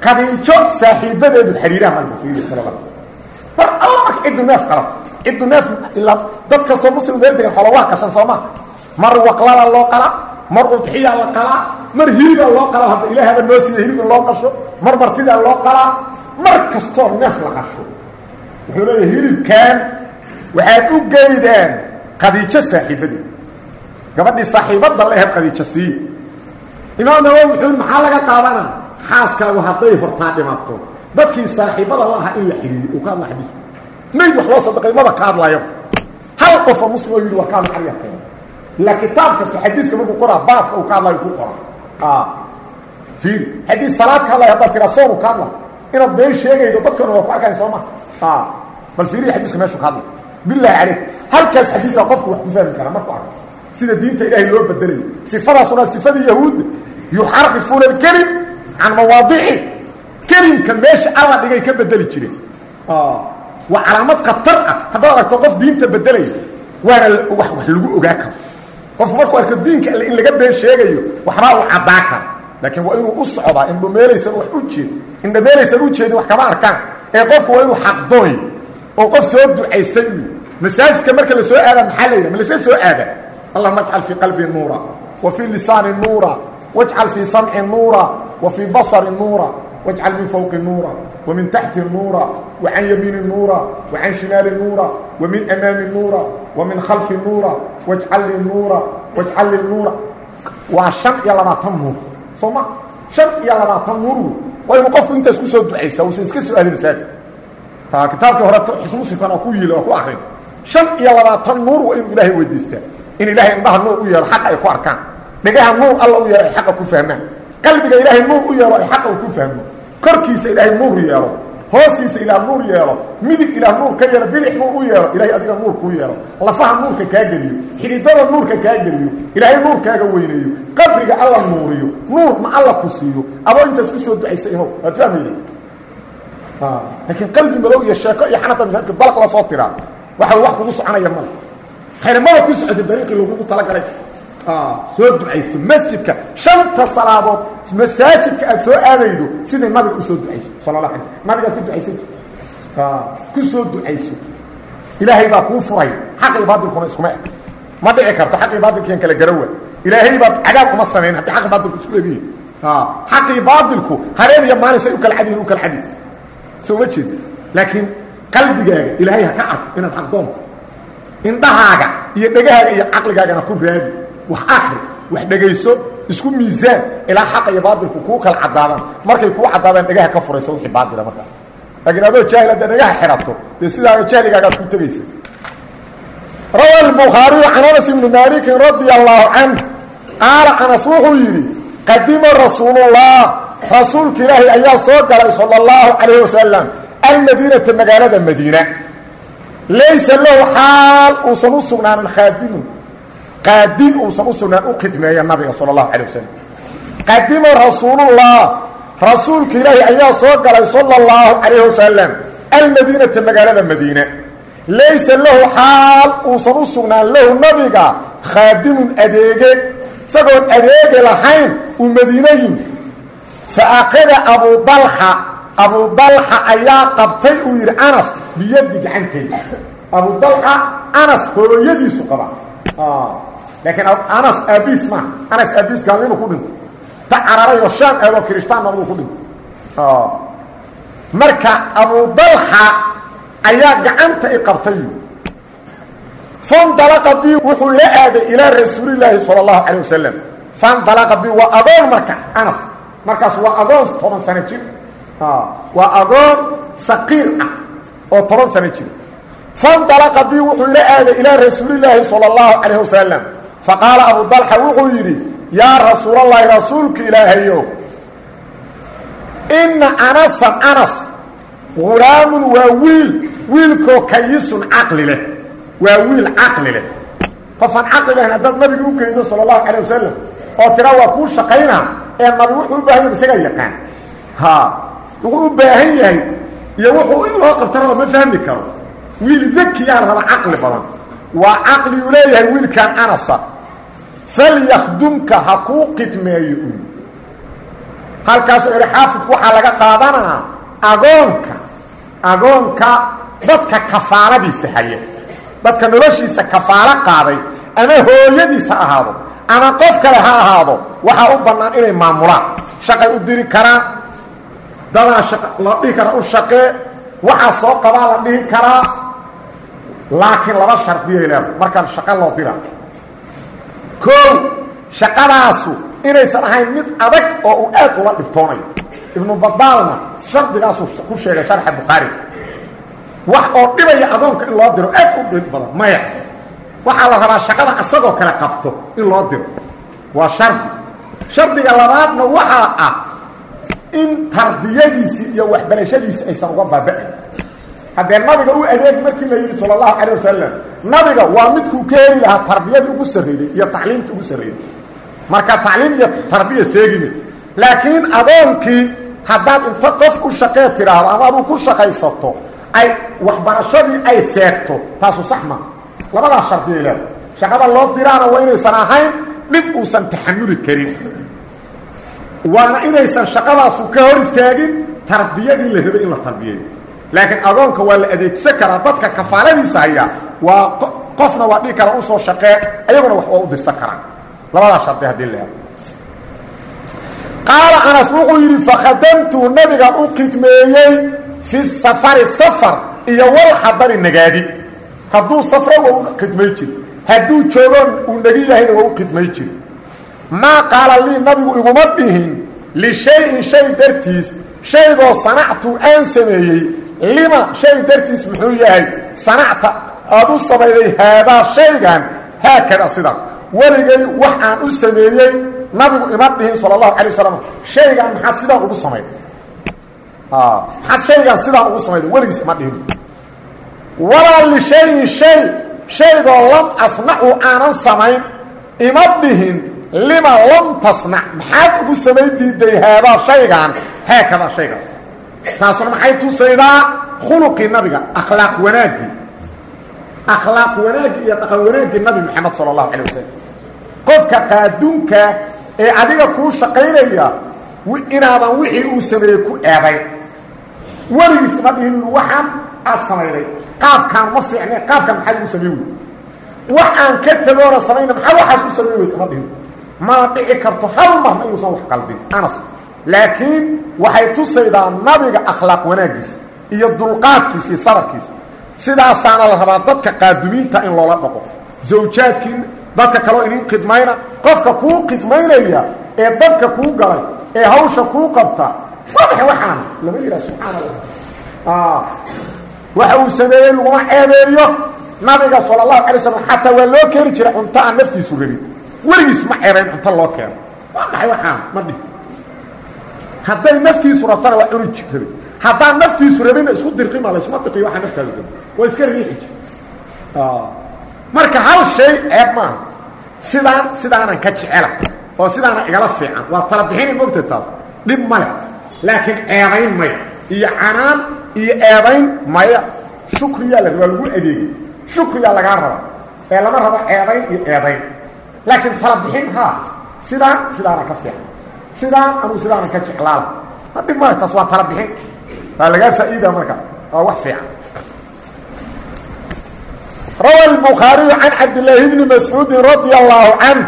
Khadiijo saaxiibadeedu xiriiraha la mar alla marka ciddu neef qalato ciddu neef ilaa dad kastoo muslim meel degan xoolo waa qashan soo ma? Mar waqlala loo qalaa mar udxiyaa la qalaa mar hilibaa loo qalaa hadda ilaahaba noo siiya hilib in loo qasho mar martidaa loo qalaa mar kastoo neef la qasho. Wuxuu leeyahay hilibkan waxaad u geydeen khadiijo saaxiibadii. Gabadhii saaxiibadda la ahayd khadiijo siiye imaam nawowi wuxuu maxaa laga qaadana xaaskaagu hadday hortaa dhimato dadkii saaxiibada la ahaa in la xiriiriyo uu ka hadla xadiis. Mayd wax loo sadaqay maba ka hadlayo hal qofoo muslim oo yidhi war kaanu cariya ilaa kitaab kasta xadiiska markuu qoraa baabka uu ka hadlayo ku qora fiiri haddii salaad ka hadlayo haddaad tiraa soonu ka hadla inaad been sheegaydo dadkana waa ku arkayn soo ma. Bal fiiriya xadiiska meeshuu ka hadlay bilaahi calayk halkaas xadiisaa qofku wax ku fahmi kara marku arko. Sida diinta ilaahay loo bedelayo sifadaasuna sifadii yahuudda yuxarifuuna alkelim can mawaadici kelimka meesha alla dhigay ka bedeli jireen waa calaamad khatar ah. Haddaad aragto qof diinta bedelaya waana wax lagu ogaa karo qofku markuu arko diinka in laga been sheegayo waxbaa uu caddaa kara laakiin waa inuu u socdaa indhomeelaysan wax u jeed indhomeelaysan u jeedin wax kama arkaan. Ee qofku waa inuu xaqdooy oo qof soo ducaystay u masaajidka marka la soo aada maxaa ma la soo soo aada allahuma ajcal fii qalbi nuura wa fii lisaani nuura wajcal fii samci nuura wa fii basari nuura wajcal min wa min taxti nuura wa can yamiini nuura wa can shimaali nuura wa min amaami nuura wa min khalfi nuura wajcal lii nuura wajcal lii nuura waa shan iyo labaatan nuur. Soo ma? Shan iyo labaatan nuur waa inuu qofku intaas ku soo ducaysta uusan iska soo aadin masaajid ta kitaabkii hore xismusifkan oo ku yiila oo ku akrin shan iyo labaatan nuur waa inuu ilaahay weydiistaa in ilaahay indhaha nuur u yeelo xaqa ay ku arkaan. Dhegaha nuur alla u yeelo ay xaqa ku fahmaan. Qalbiga ilaahay nuur u yeelo ay xaqa uu ku fahmo korkiisa ilaahay nuur yeelo. Hoostiisa ilaah nuur yeelo. Midig ilaah nuur ka yeelo. Bidix nuur u yeelo. Ilahay adiga nuur kuu yeelo. Lafaha nuurka kaa geliyo. Xididada nuurka kaa geliyo. Ilaahay nuur kaaga weyneeyo. Qabriga alla nuuriyo. Nuur ma alla ku siiyo. Adoo intaas ku soo ducaysa imow waad fahmayda laakiin qalbi madow iyo sheeko iyo xanada masaajidka dalaq la soo tiraa waxa wax kugu soconaya male xayrmada ku socotay dariiqii lagugu talagalay soo ducaysto masjidka shanta salaadood masaajidka aad soo aadaydo siday nabiga u soo ducayso sala la ala nabigaad ku ducaysan ku soo ducayso. Ilaahay baa kuu furay. Xaqii baadilkuna iskuma eg ma dhici karto xaqii baadilkiian kala garawa. Ilaahay baad cadaab uma samayn haddii xaqi baadilku isku egiyin xaqii baadilku hareen iyo maalin say u kala cadiyin u kala cadiyin soo ma jeed laakiin qalbigaaga ilaahay ha ka arko inaad xaq doonto. Indhahaaga iyo dhegahaaga iyo caqligaagana ku raadi wax akri wax dhegayso isku miisaan ilaa xaqa iyo baailku kuu kala cadaadaan markay kuu cadaadaan dhagaha ka furaysa wii baaila markaa laakiin adoo jaahil haddaad dhagaha xidhato dee sidaa jahligaagaad ku tegaysa rawa albukhaariyu can anas ibni maalikin radia allaahu canh. Qaala anas wuxuu yidhi qadima rasuulullah. Rasuulka ilaahay ayaa soo galay sala allahu calayhi wasalam almadiinata magaalada madiina. Laysa lahu xaal uusan u sugnaanin khaadimun qaadim uusan u sugnaan u khidmeeya nabiga sal allahu calay wasalam qadima rasuulullah rasuulka ilaahi ayaa soo galay sala allahu calayh wasalam almadiinata magaalada madiine. Laysa lahu xaal uusan u sugnaan lahu nabiga khaadimun adeege isagoon adeege lahayn uu madiine yimi fa aqada abuu dalxa abuu dalxa ayaa qabtay uu yidhi anas biyadi gacantayda abu dalxa anas hooyadiisu qaba ah laakiin anas aabiis maaha anas aabiis gaalnimu ku dhintay ta cararayoo shaam aadoo kirishtaan noqduu ku dhintay marka abu dalxa ayaa gacanta i qabtay. Fandalaqa bi wuxuu ila aaday ilaa rasuulilaahi sala allahu calayh wasalam fandalaqa bi waa adoon marka anas. Markaas waa adoon toban sano jir. Waa adoon saqiir ah oo toban sano jir. Fandalaqa bi wuxuu ila aaday ilaa rasuulilaahi sala allahu calayh wasalam faqaala abu dalxa wuxuu yidhi yaa rasuulallaahi rasuulka ilaahayo inna anasan anas hulaamun waa wiil wiilkoo kayisun caqli leh waa wiil caqli leh. Qofaan caqli lahayn haddaad nabiga u geydo sala allahu calayh wasalam oo tiraa waa kuu shaqaynaa ee nabi wuxuu u baahan yahay isagaa yaqaan. Ha wuxuu u baahan yahay iyo wuxuu in loo qabtanaba ma fahmi karo. Wiil dakiyaa raba caqli badan. Waa caqliguu leeyahay wiilkan anasa falyakdumka ha kuu qidmeeyo u halkaasuu ihi xaafidku waxaa laga qaadanaa agoonka agoonka dadka kafaaladiisa haya dadka noloshiisa kafaalo qaaday ama hooyadiis ha ahaado ama qof kale ha ahaado waxaa u bannaan inay maamulaan. Shaqay u diri karaan dadaa la dhihi karaa u shaqee waxaa soo qabaa la dhihi karaa laakiin laba shardiyay leedahay markaan shaqo loo dira koow shaqadaasu inaysan ahayn mid adag oo uu aad ula dhibtoonayo ibnu badaalna shardigaasuu ku sheegay sharxa bukhaari wax oo dhibaya adoonka in loo diro aad u dhib badan maya. Waxaa la rabaa shaqada asagoo kale qabto in loo diro. Waa shardi shardiga labaadna waxaa ah in tarbiyadiisii iyo waxbarashadiisi aysan uga baaba-in haddee nabiga u adeegi markii la yidhi sala allahu calay wasalam nabiga waa midkuu ka heli lahaa tarbiyadii ugu sarreeyey iyo tacliimtii ugu sarreeyey marka tacliim iyo tarbiya seegime laakiin adoonkii haddaad inta qof u shaqee tidhaahdo ama aduu ku shaqaysato ay waxbarashadii ay seegto taasu sax maa labadaas shardiyay leeda shaqada loo diraana waa inaysan ahayn dhib uusan taxamuli karin. Waana inaysan ka hor istaagin tarbiyadii la rabay laakiin adoonka waa la adeegsan karaa dadka kafaaladiisa hayaa waa qofna waa dhihi karaa u soo shaqee ayaguna wax waa u dirsan karaan. Labadaas shardi haddii leeda qaala anas wuxuu yidhi fakhadamtu nabigan u khidmeeyey fi safari safar iyo wal xadari nagaadi. Hadduu safro waa u khidmay jiri hadduu joogoon uu nagi yahayna waa u khidmay jiri maa qaala lii nabigu iguma dhihin lishayin shay dartiis shaygoo sanactu aan sameeyey lima shay dartiis muxuu yahay sanacta. Aad u samayday haadaa shaygan haakada sidaa weligay wax aan u sameeyey nabigu ima dhihin sala allahu calay wasalam shaygaan maxaad sidaan ugu samayday? Maxaad shaygaan sidaan ugu samayday? Weligiis ima dhihin. Walaa lishayin shay shaygoo lam asnacu aanan samayn ima dhihin lima lam tasnac. Maxaad ugu samayn diiday haadaa shaygaan haakadaa taasuna maxay tusaydaa? Khuluqii nabiga akhlaaq wanaaggii akhlaaq wanaaggii iyo dhaqan wanaaggii nabi moxamed sala allahu calay wasalam qofka qaaduunka ee adiga kuu shaqaynaya inaadan wixii uu sameeyey ku eeday. Weligiis ima dhihin waxaan aad samayday qaabkaan ma fiicne qaabkaan maxaad ugu samey wey wax aan ka tagoona samayna maxaa waxaas u samey wey ima dhihin. Mana dhici karto hal marna inuusan wax qaldin. Anas laakiin waxay tusaydaa nabiga akhlaaq wanaaggiisa iyo dulqaadkiisa iyo sabarkiisa. Sidaasaana la rabaa dadka qaadumiinta in loola dhaqo. Zawjaadkiina dadka kaloo idin khidmayna. Qofka kuu khidmaynaya ee dadka kuu galay ee hawsha kuu qabta wadax waxaan lama yidhaha subxaana allah waxa uu sameeyey laguma ceebeeyo nabiga sala allahu alay slam xataa waa loo keeni jiray cunto aan naftiisu rabin. Weligiis ma ceebayn cunto loo keeno. Waa maxay waxaan ma dhihi hadday naftiisu rabtana waa cuni rabin haddaan naftiisu rabinna isku dirqima laysuma diqiyo waxaa naftaadu rabin waa iska riixi jir. Marka hal shay ceeb maaha sidaan sidaanan ka jecela. Oo sidaana igala fiican. Waa tala bixina mogta taas? Dhib male laakiin ceebayn maya. Iyo canaan iyo eedayn maya. Shukriyaa la rabaa lagu adeegay. Shukriyaa lagaa raba. Ee lama rabo ceebayn iyo eedayn laakiin tala bixin haa sidaan sidaana ka fiican sidaan anugu sidaanan ka jeclaala ma dhib male taas waa tala bixin waa lagaa faa'iida marka waa wax fiican روى البخاaري عن cبداللahi بن مسعوudi رضي الله عنه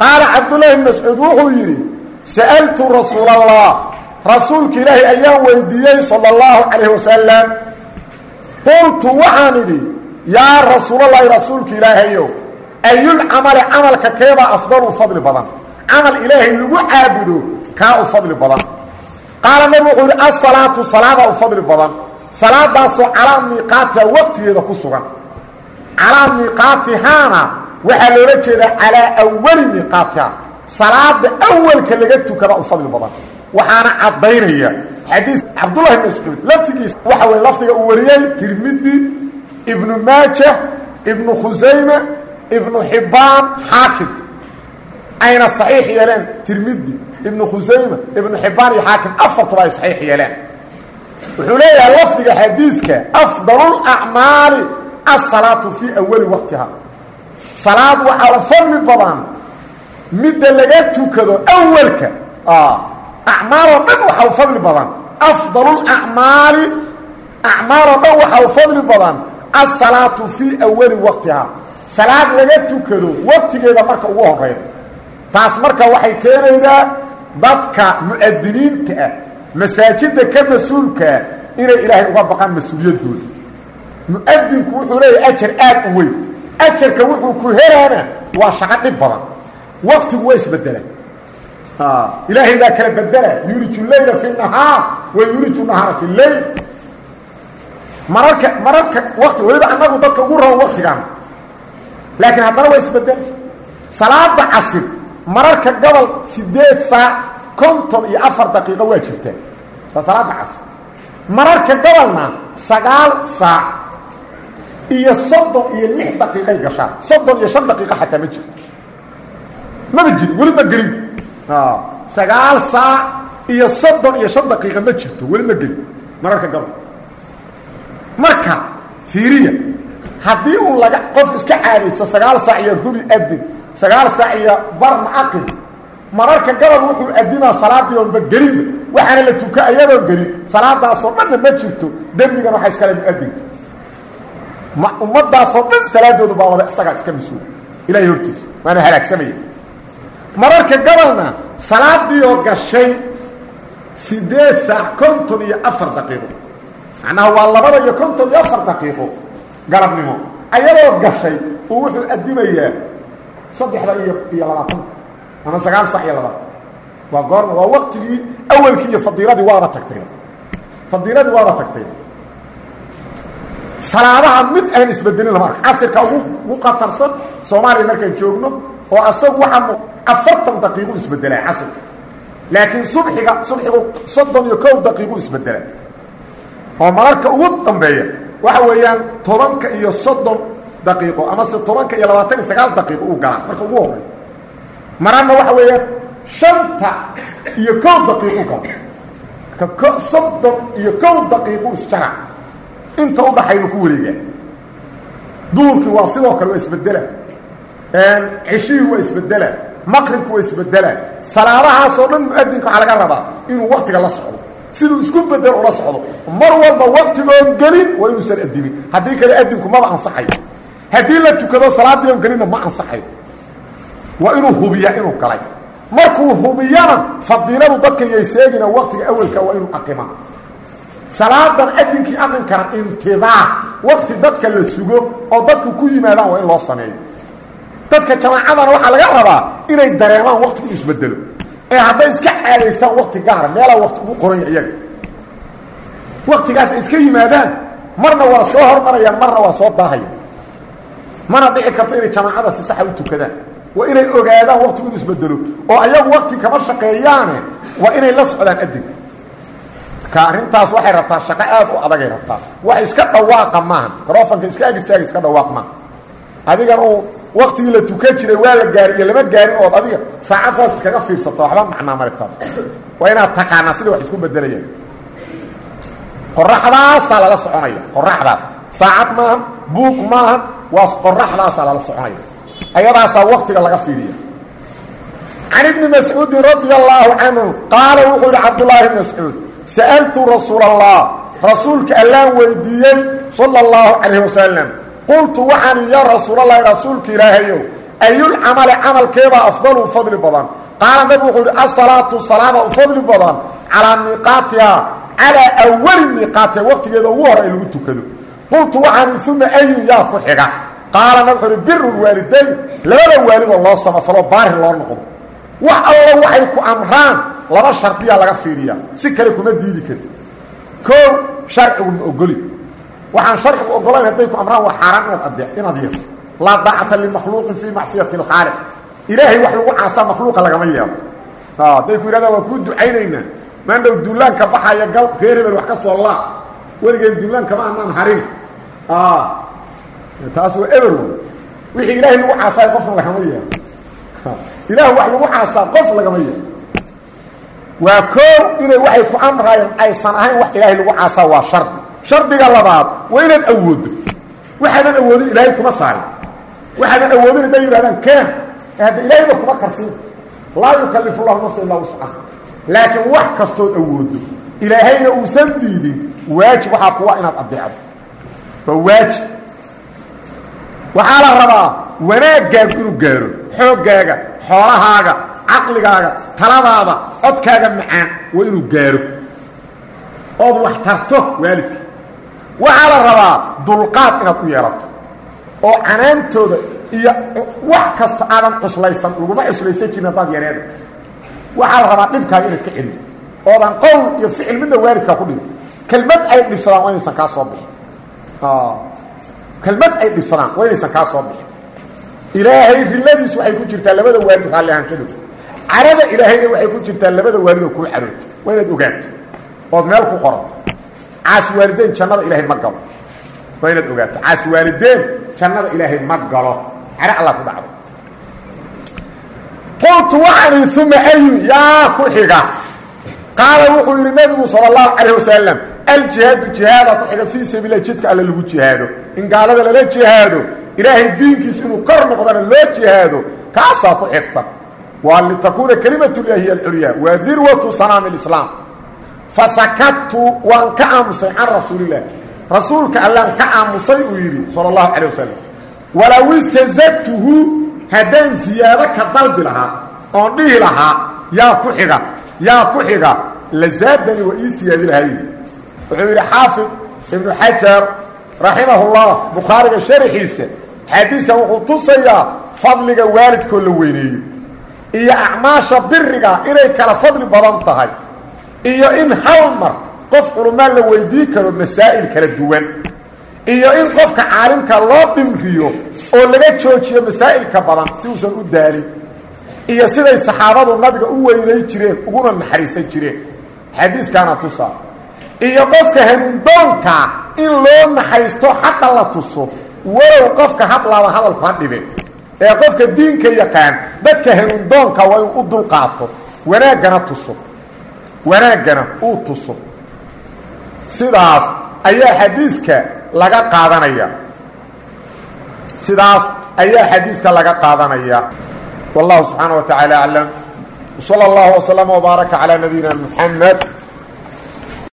qaaل cبداللahi بن مسعوud wuxuu yidhi سألت رasuuل الله rasuulka ilaahi ayaan weydiiyey صلى الله عليه وسلم qultu waxaan idhi yaa rasuulالlahi rasuulka ilaahayow أyulcamali camalka keebaa afضل u fadli badan camal ilaahay lagu caabudo kaa u fadli badan. Qaala nabigu wuxuu ihi asalaatu salaadaa u fadli badan. Salaadaasoo calaa miiqaatiha waqtigeeda ku sugan. Calaa miiqaatihaana waxaa loola jeedaa calaa awali miiqaatiha salaada awalka laga tukada u fadli badan. Waxaana caddaynaya xadiis cabdullahi bn mascuud. Laftigiisa waxa wey lafdiga uu wariyey tirmidi ibnu maaja ibnu khusayme ibnu xibbaan xaakim ayna saxiix yeeleen. Tirmidi ibnu khusayme ibnu xibbaan iyo xaakim afartuba ay saxiix yeeleen. Wuxuu leeyahay lafdiga xadiiska afdalulacmaali asalaatu fii awali waqtiha. Salaad waxaa u fadli badan. Midda laga tukado awalka acmaaloo dhan waxaa u fadli badan. Afdalulacmaali acmaaloo dhan waxaa u fadli badan. Asalaatu fii waqtiha. Salaad laga tukado waqtigeeda marka ugu horreeya taas marka waxay keenaydaa dadka mu'adiniinta ah masaajidda ka mas'uulkaa inay ilaahay uga baqaan mas'uuliyaddooda muadinku wuxuu leeyahay ajar aad u weyn. Ajarka wuxuu ku helaana waa shaqo dhib badan. Waqtigu waa isbedela ilaahay baa kala bedela yuliju leyla fi nahaar wa yuliju nahaara fi leyl mararka mararka wati weliba annagu dadka ugu rabo waktigan laakiin haddana waa isbedela salaada casir mararka gobol sideed saac konton iyo afar daqiiqo waa jirtaa waa salaada casir mararka gobolna sagaal saac iyo soddon iyo lix daqiiqay gashaan. Soddon iyo shan daqiiqa xataa ma jirto. Maba jiri weli ma gelin. Sagaal saac iyo soddon iyo shan daqiiqa ma jirto weli ma gelin. Mararka gobol. Marka fiiriya haddii uu laga qofku iska caadayso sagaal saac iyo rubi adin sagaal saac iyo barna aqil mararka gobol wuxuu adimaa salaadii oonba gelinba waxaana la tuka ayadoo gelin. Salaadaasoo dhanna ma jirto dembigan waxaa iskale muadinka ma ummadaasoo dhan salaadoodu baa wada isagaa iska mas'uul ilahay hortiisa waana halaagsamaya. Mararka gobolna salaadii oo gashay sideed saac konton iyo afar daqiiqo. Macnaha waa labada iyo konton iyo afar daqiiqo galabnimo. Ayadoo gashay uu wuxuu adimayaa saddexda iyo iyo labaatan ama sagaal sac iyo labaatan waa goorma waa waktigii awalkii iyo fadiiladii waaba tagtay. Fadiiladii waaba tagtay. Salaadaha mid aan isbedelin lama arka casirka ugu qatarsan soomaaliya markaan joogno oo asagu waxaa afartan daqiiqu isbedelaa casirka laakiin subxiga subxigu soddon iyo kow daqiiqu isbedelaa oo mararka ugu dambeeya. Waxa weeyaan tobanka iyo soddon daqiiqo amase tobanka iyo labaatan iyo sagaal daqiiqo uu galaa marka ugu horey mararna waxa weeyaan shanta iyo kow daqiiqu gala marka soddon iyo kow daqiiqu isjara inta udhaxaynu ku wareegaa. Duurkii waa sidoo kale waa isbedela ceshihii waa isbedela maqribku waa isbedela salaadahaasoo dhan muadinka waxaa laga rabaa inuu waktiga la socdo. Siduu isku bedel ula socdo. Mar walba waktigoon gelin waa inuusan adimin haddii kale adinku maba ansaxayo haddii la tukado salaadii oon gelinna ma ansaxayo waa inuu hubiyaa inuu galay. Markuu hubiyana fadiiladu dadka yayseegina waktiga awelka waa inuu aqima. Salaadan adinkii aqin kara intidaar waqti dadka la sugo oo dadku ku yimaadaan waa in loo sameeyo. Dadka jamaacadana waxaa laga rabaa inay dareemaan waqtigu isbedelo ee hadday iska caadaystaan waqti gaara meelaa waqti ugu qoranya iyaga. Waqtigaas iska yimaadaan marna waa soo hormarayaan marna waa soo daahaya mana dhici karto inay jamaacada si saxa u tukadaan. Waa inay ogaadaan waqtigu inu isbedelo oo ayagu waqti kama shaqeeyaane waa inay la socdaan adig ka arrintaas waxay rabtaa shaqo aad u adagay rabtaa. Wax iska dhawaaqa maaha garofanka iska ag istaaga iska dhawaaq maaha adigan uu waktigii la tukan jiray waa la gaari iyo lama gaarin ood adiga saacad saas iskaga fiirsato waxba macnaa mari taas waa inaad taqaanaa sida wax isku bedelayaan qoraxdaasaa lala soconaya qoraxdaas saacad maahan buug maahan waa qoraxdaasaa lala soconaya ayadaasaa waktiga laga fiiriya can ibni mascuudin radia allaahu canhu qaala wuxuu yidhi cabdullaahi bn mascuud sa'altu rasuula allah rasuulka allaan weydiiyey sala allahu calayh wasalam qultu waxaan yaa rasuulalahi rasuulka ilaahayow ayulcamali camalkeebaa afdalu fadli badan? Qaala nabigu wuxuu yidhi asalaatu salaada u badan calaa miiqaatihaa calaa awali miiqaatiha waqtigeeda ugu hore ay lagu tukado qultu waxaan uma ayun yaa ku xiga? Qaala nabig wuxuu yidhi biru lwaalidayn labada waalidoo loo samafalo baari loo noqdo. Wax alla waxay ku amraan laba shardiyaa laga fiiriyaa. Si kale kuma diidi karti koo sharcigu ma ogoli. Waxaan sharcigu ogolayn hadday ku amraan waa xaaraan inaad ade inaad yeesho. Laa daacata limakhluuqin fii macsiyati اlkhaaliq ilaahay wax lagu caasaa makhluuqa lagama yeelo. Hadday ku yidhahdaan waa kuu ducaynaynaa. Maandhow dullaanka baxaya gal reer hebel wax ka soo laa. Weligeed dullaankama anaan harin taas waa eber wixii ilaahay lagu caasaay qofna lagama yeelo. Ilaah wax lagu caasaa qof lagama yeelo. Waa koow inay waxay ku amraayeen aysan ahayn wax ilaahay lagu caasaa waa shardi shardiga labaad waa inaad awooddo waxaadan awoodin ilaahay kuma saarin. Waxaadan awoodin hadday yidhahdaan keen hadda ilaahayba kuma karsiin laa yukallifu llahu nafsa illaa wusca laakiin wax kastood awooddo ilaahayna uusan diidin waajib waxaa kuwa inaad adeecdo waa waajib waxaa la rabaa wanaaggaagu inuu gaaro xooggaaga xoolahaaga caqligaaga taladaada codkaaga macaan waa inuu gaaro. Ood wax tarto waalidka. Waxaa la rabaa dulqaad inaad u yeelato oo canaantooda iyo wax kasta aadan cuslaysan laguma cuslaysan jirin haddaad yareeda waxaa la rabaa dhibkaaga inaad ka celiyo oodan qowl iyo ficil midna waalidkaa ku dhibo kelmad ay dhibsadaan waa inaysan kaa soo bixin kelmad ay dhibsadaan waa kaa soo bixin ilaahay riladiis waxay ku jirtaa labada waalid raalli carada ilaahayna waxay ku jirtaa labada waalid oo kuu caroorta waa ogaato ood meel ku qorato caasi waalideen jannada ilaahay ma galo waa inaad ogaato caasi waalideen jannada ilaahay ma galo caro alla ku dhacdo qultu waxaan idhi uma ayu yaa ku xiga qaala wuxuu yidhi nabigu sala allahu calayh wasalam aljihaadu jihaada ku xiga fii sabiilah jidka alle lagu jihaado in gaalada lala jihaado ilaahay diinkiisa inuu kor noqdana loo jihaado kaasaa ku xigta waa litakuuna kelimatullahi hiy alculyaa waa dirwatu sanaami lislaam fasakadtu waan ka aamusay can rasuulilah rasuulka allaan ka aamusay uu yidhi sala allahu calay wasalam walow istazadtuhu haddaan ziyaado ka dalbi lahaa oon dhihi lahaa yaa ku xiga ku xiga la zaadani waa ii wuxuu yidhi xaafid ibnu xajar raximahullah bukhaariga sharaxiisa xadiiskan wuxuu tusayaa fadliga waalidkoo la weyneeyo iyo acmaasha biriga inay kala fadli badan tahay iyo in hal mar qof culumaan la weydii karo masaa'il kala duwan iyo in qofka caalimka loo dhimriyo oo laga joojiyo masaa'ilka badan si uusan u daalin iyo siday saxaabadu nabiga u weynay jireen uguna naxariisan jireen. Xadiiskaana tusaa iyo qofka hanuundoonka in loo naxariisto xaqa la tuso walow qofka hadlaaba hadalku ha dhibe. Ee qofka diinka yaqaan dadka hanuundoonka waa inuu u dulqaato wanaaggana tuso wanaaggana uu tuso. Sidaas ayaa xadiiska laga qaadanaya. Sidaas ayaa xadiiska laga qaadanaya. Wallahu subxaana wa tacaala aclam. Wsala allahu wslama wbaaraka calaa nabiyina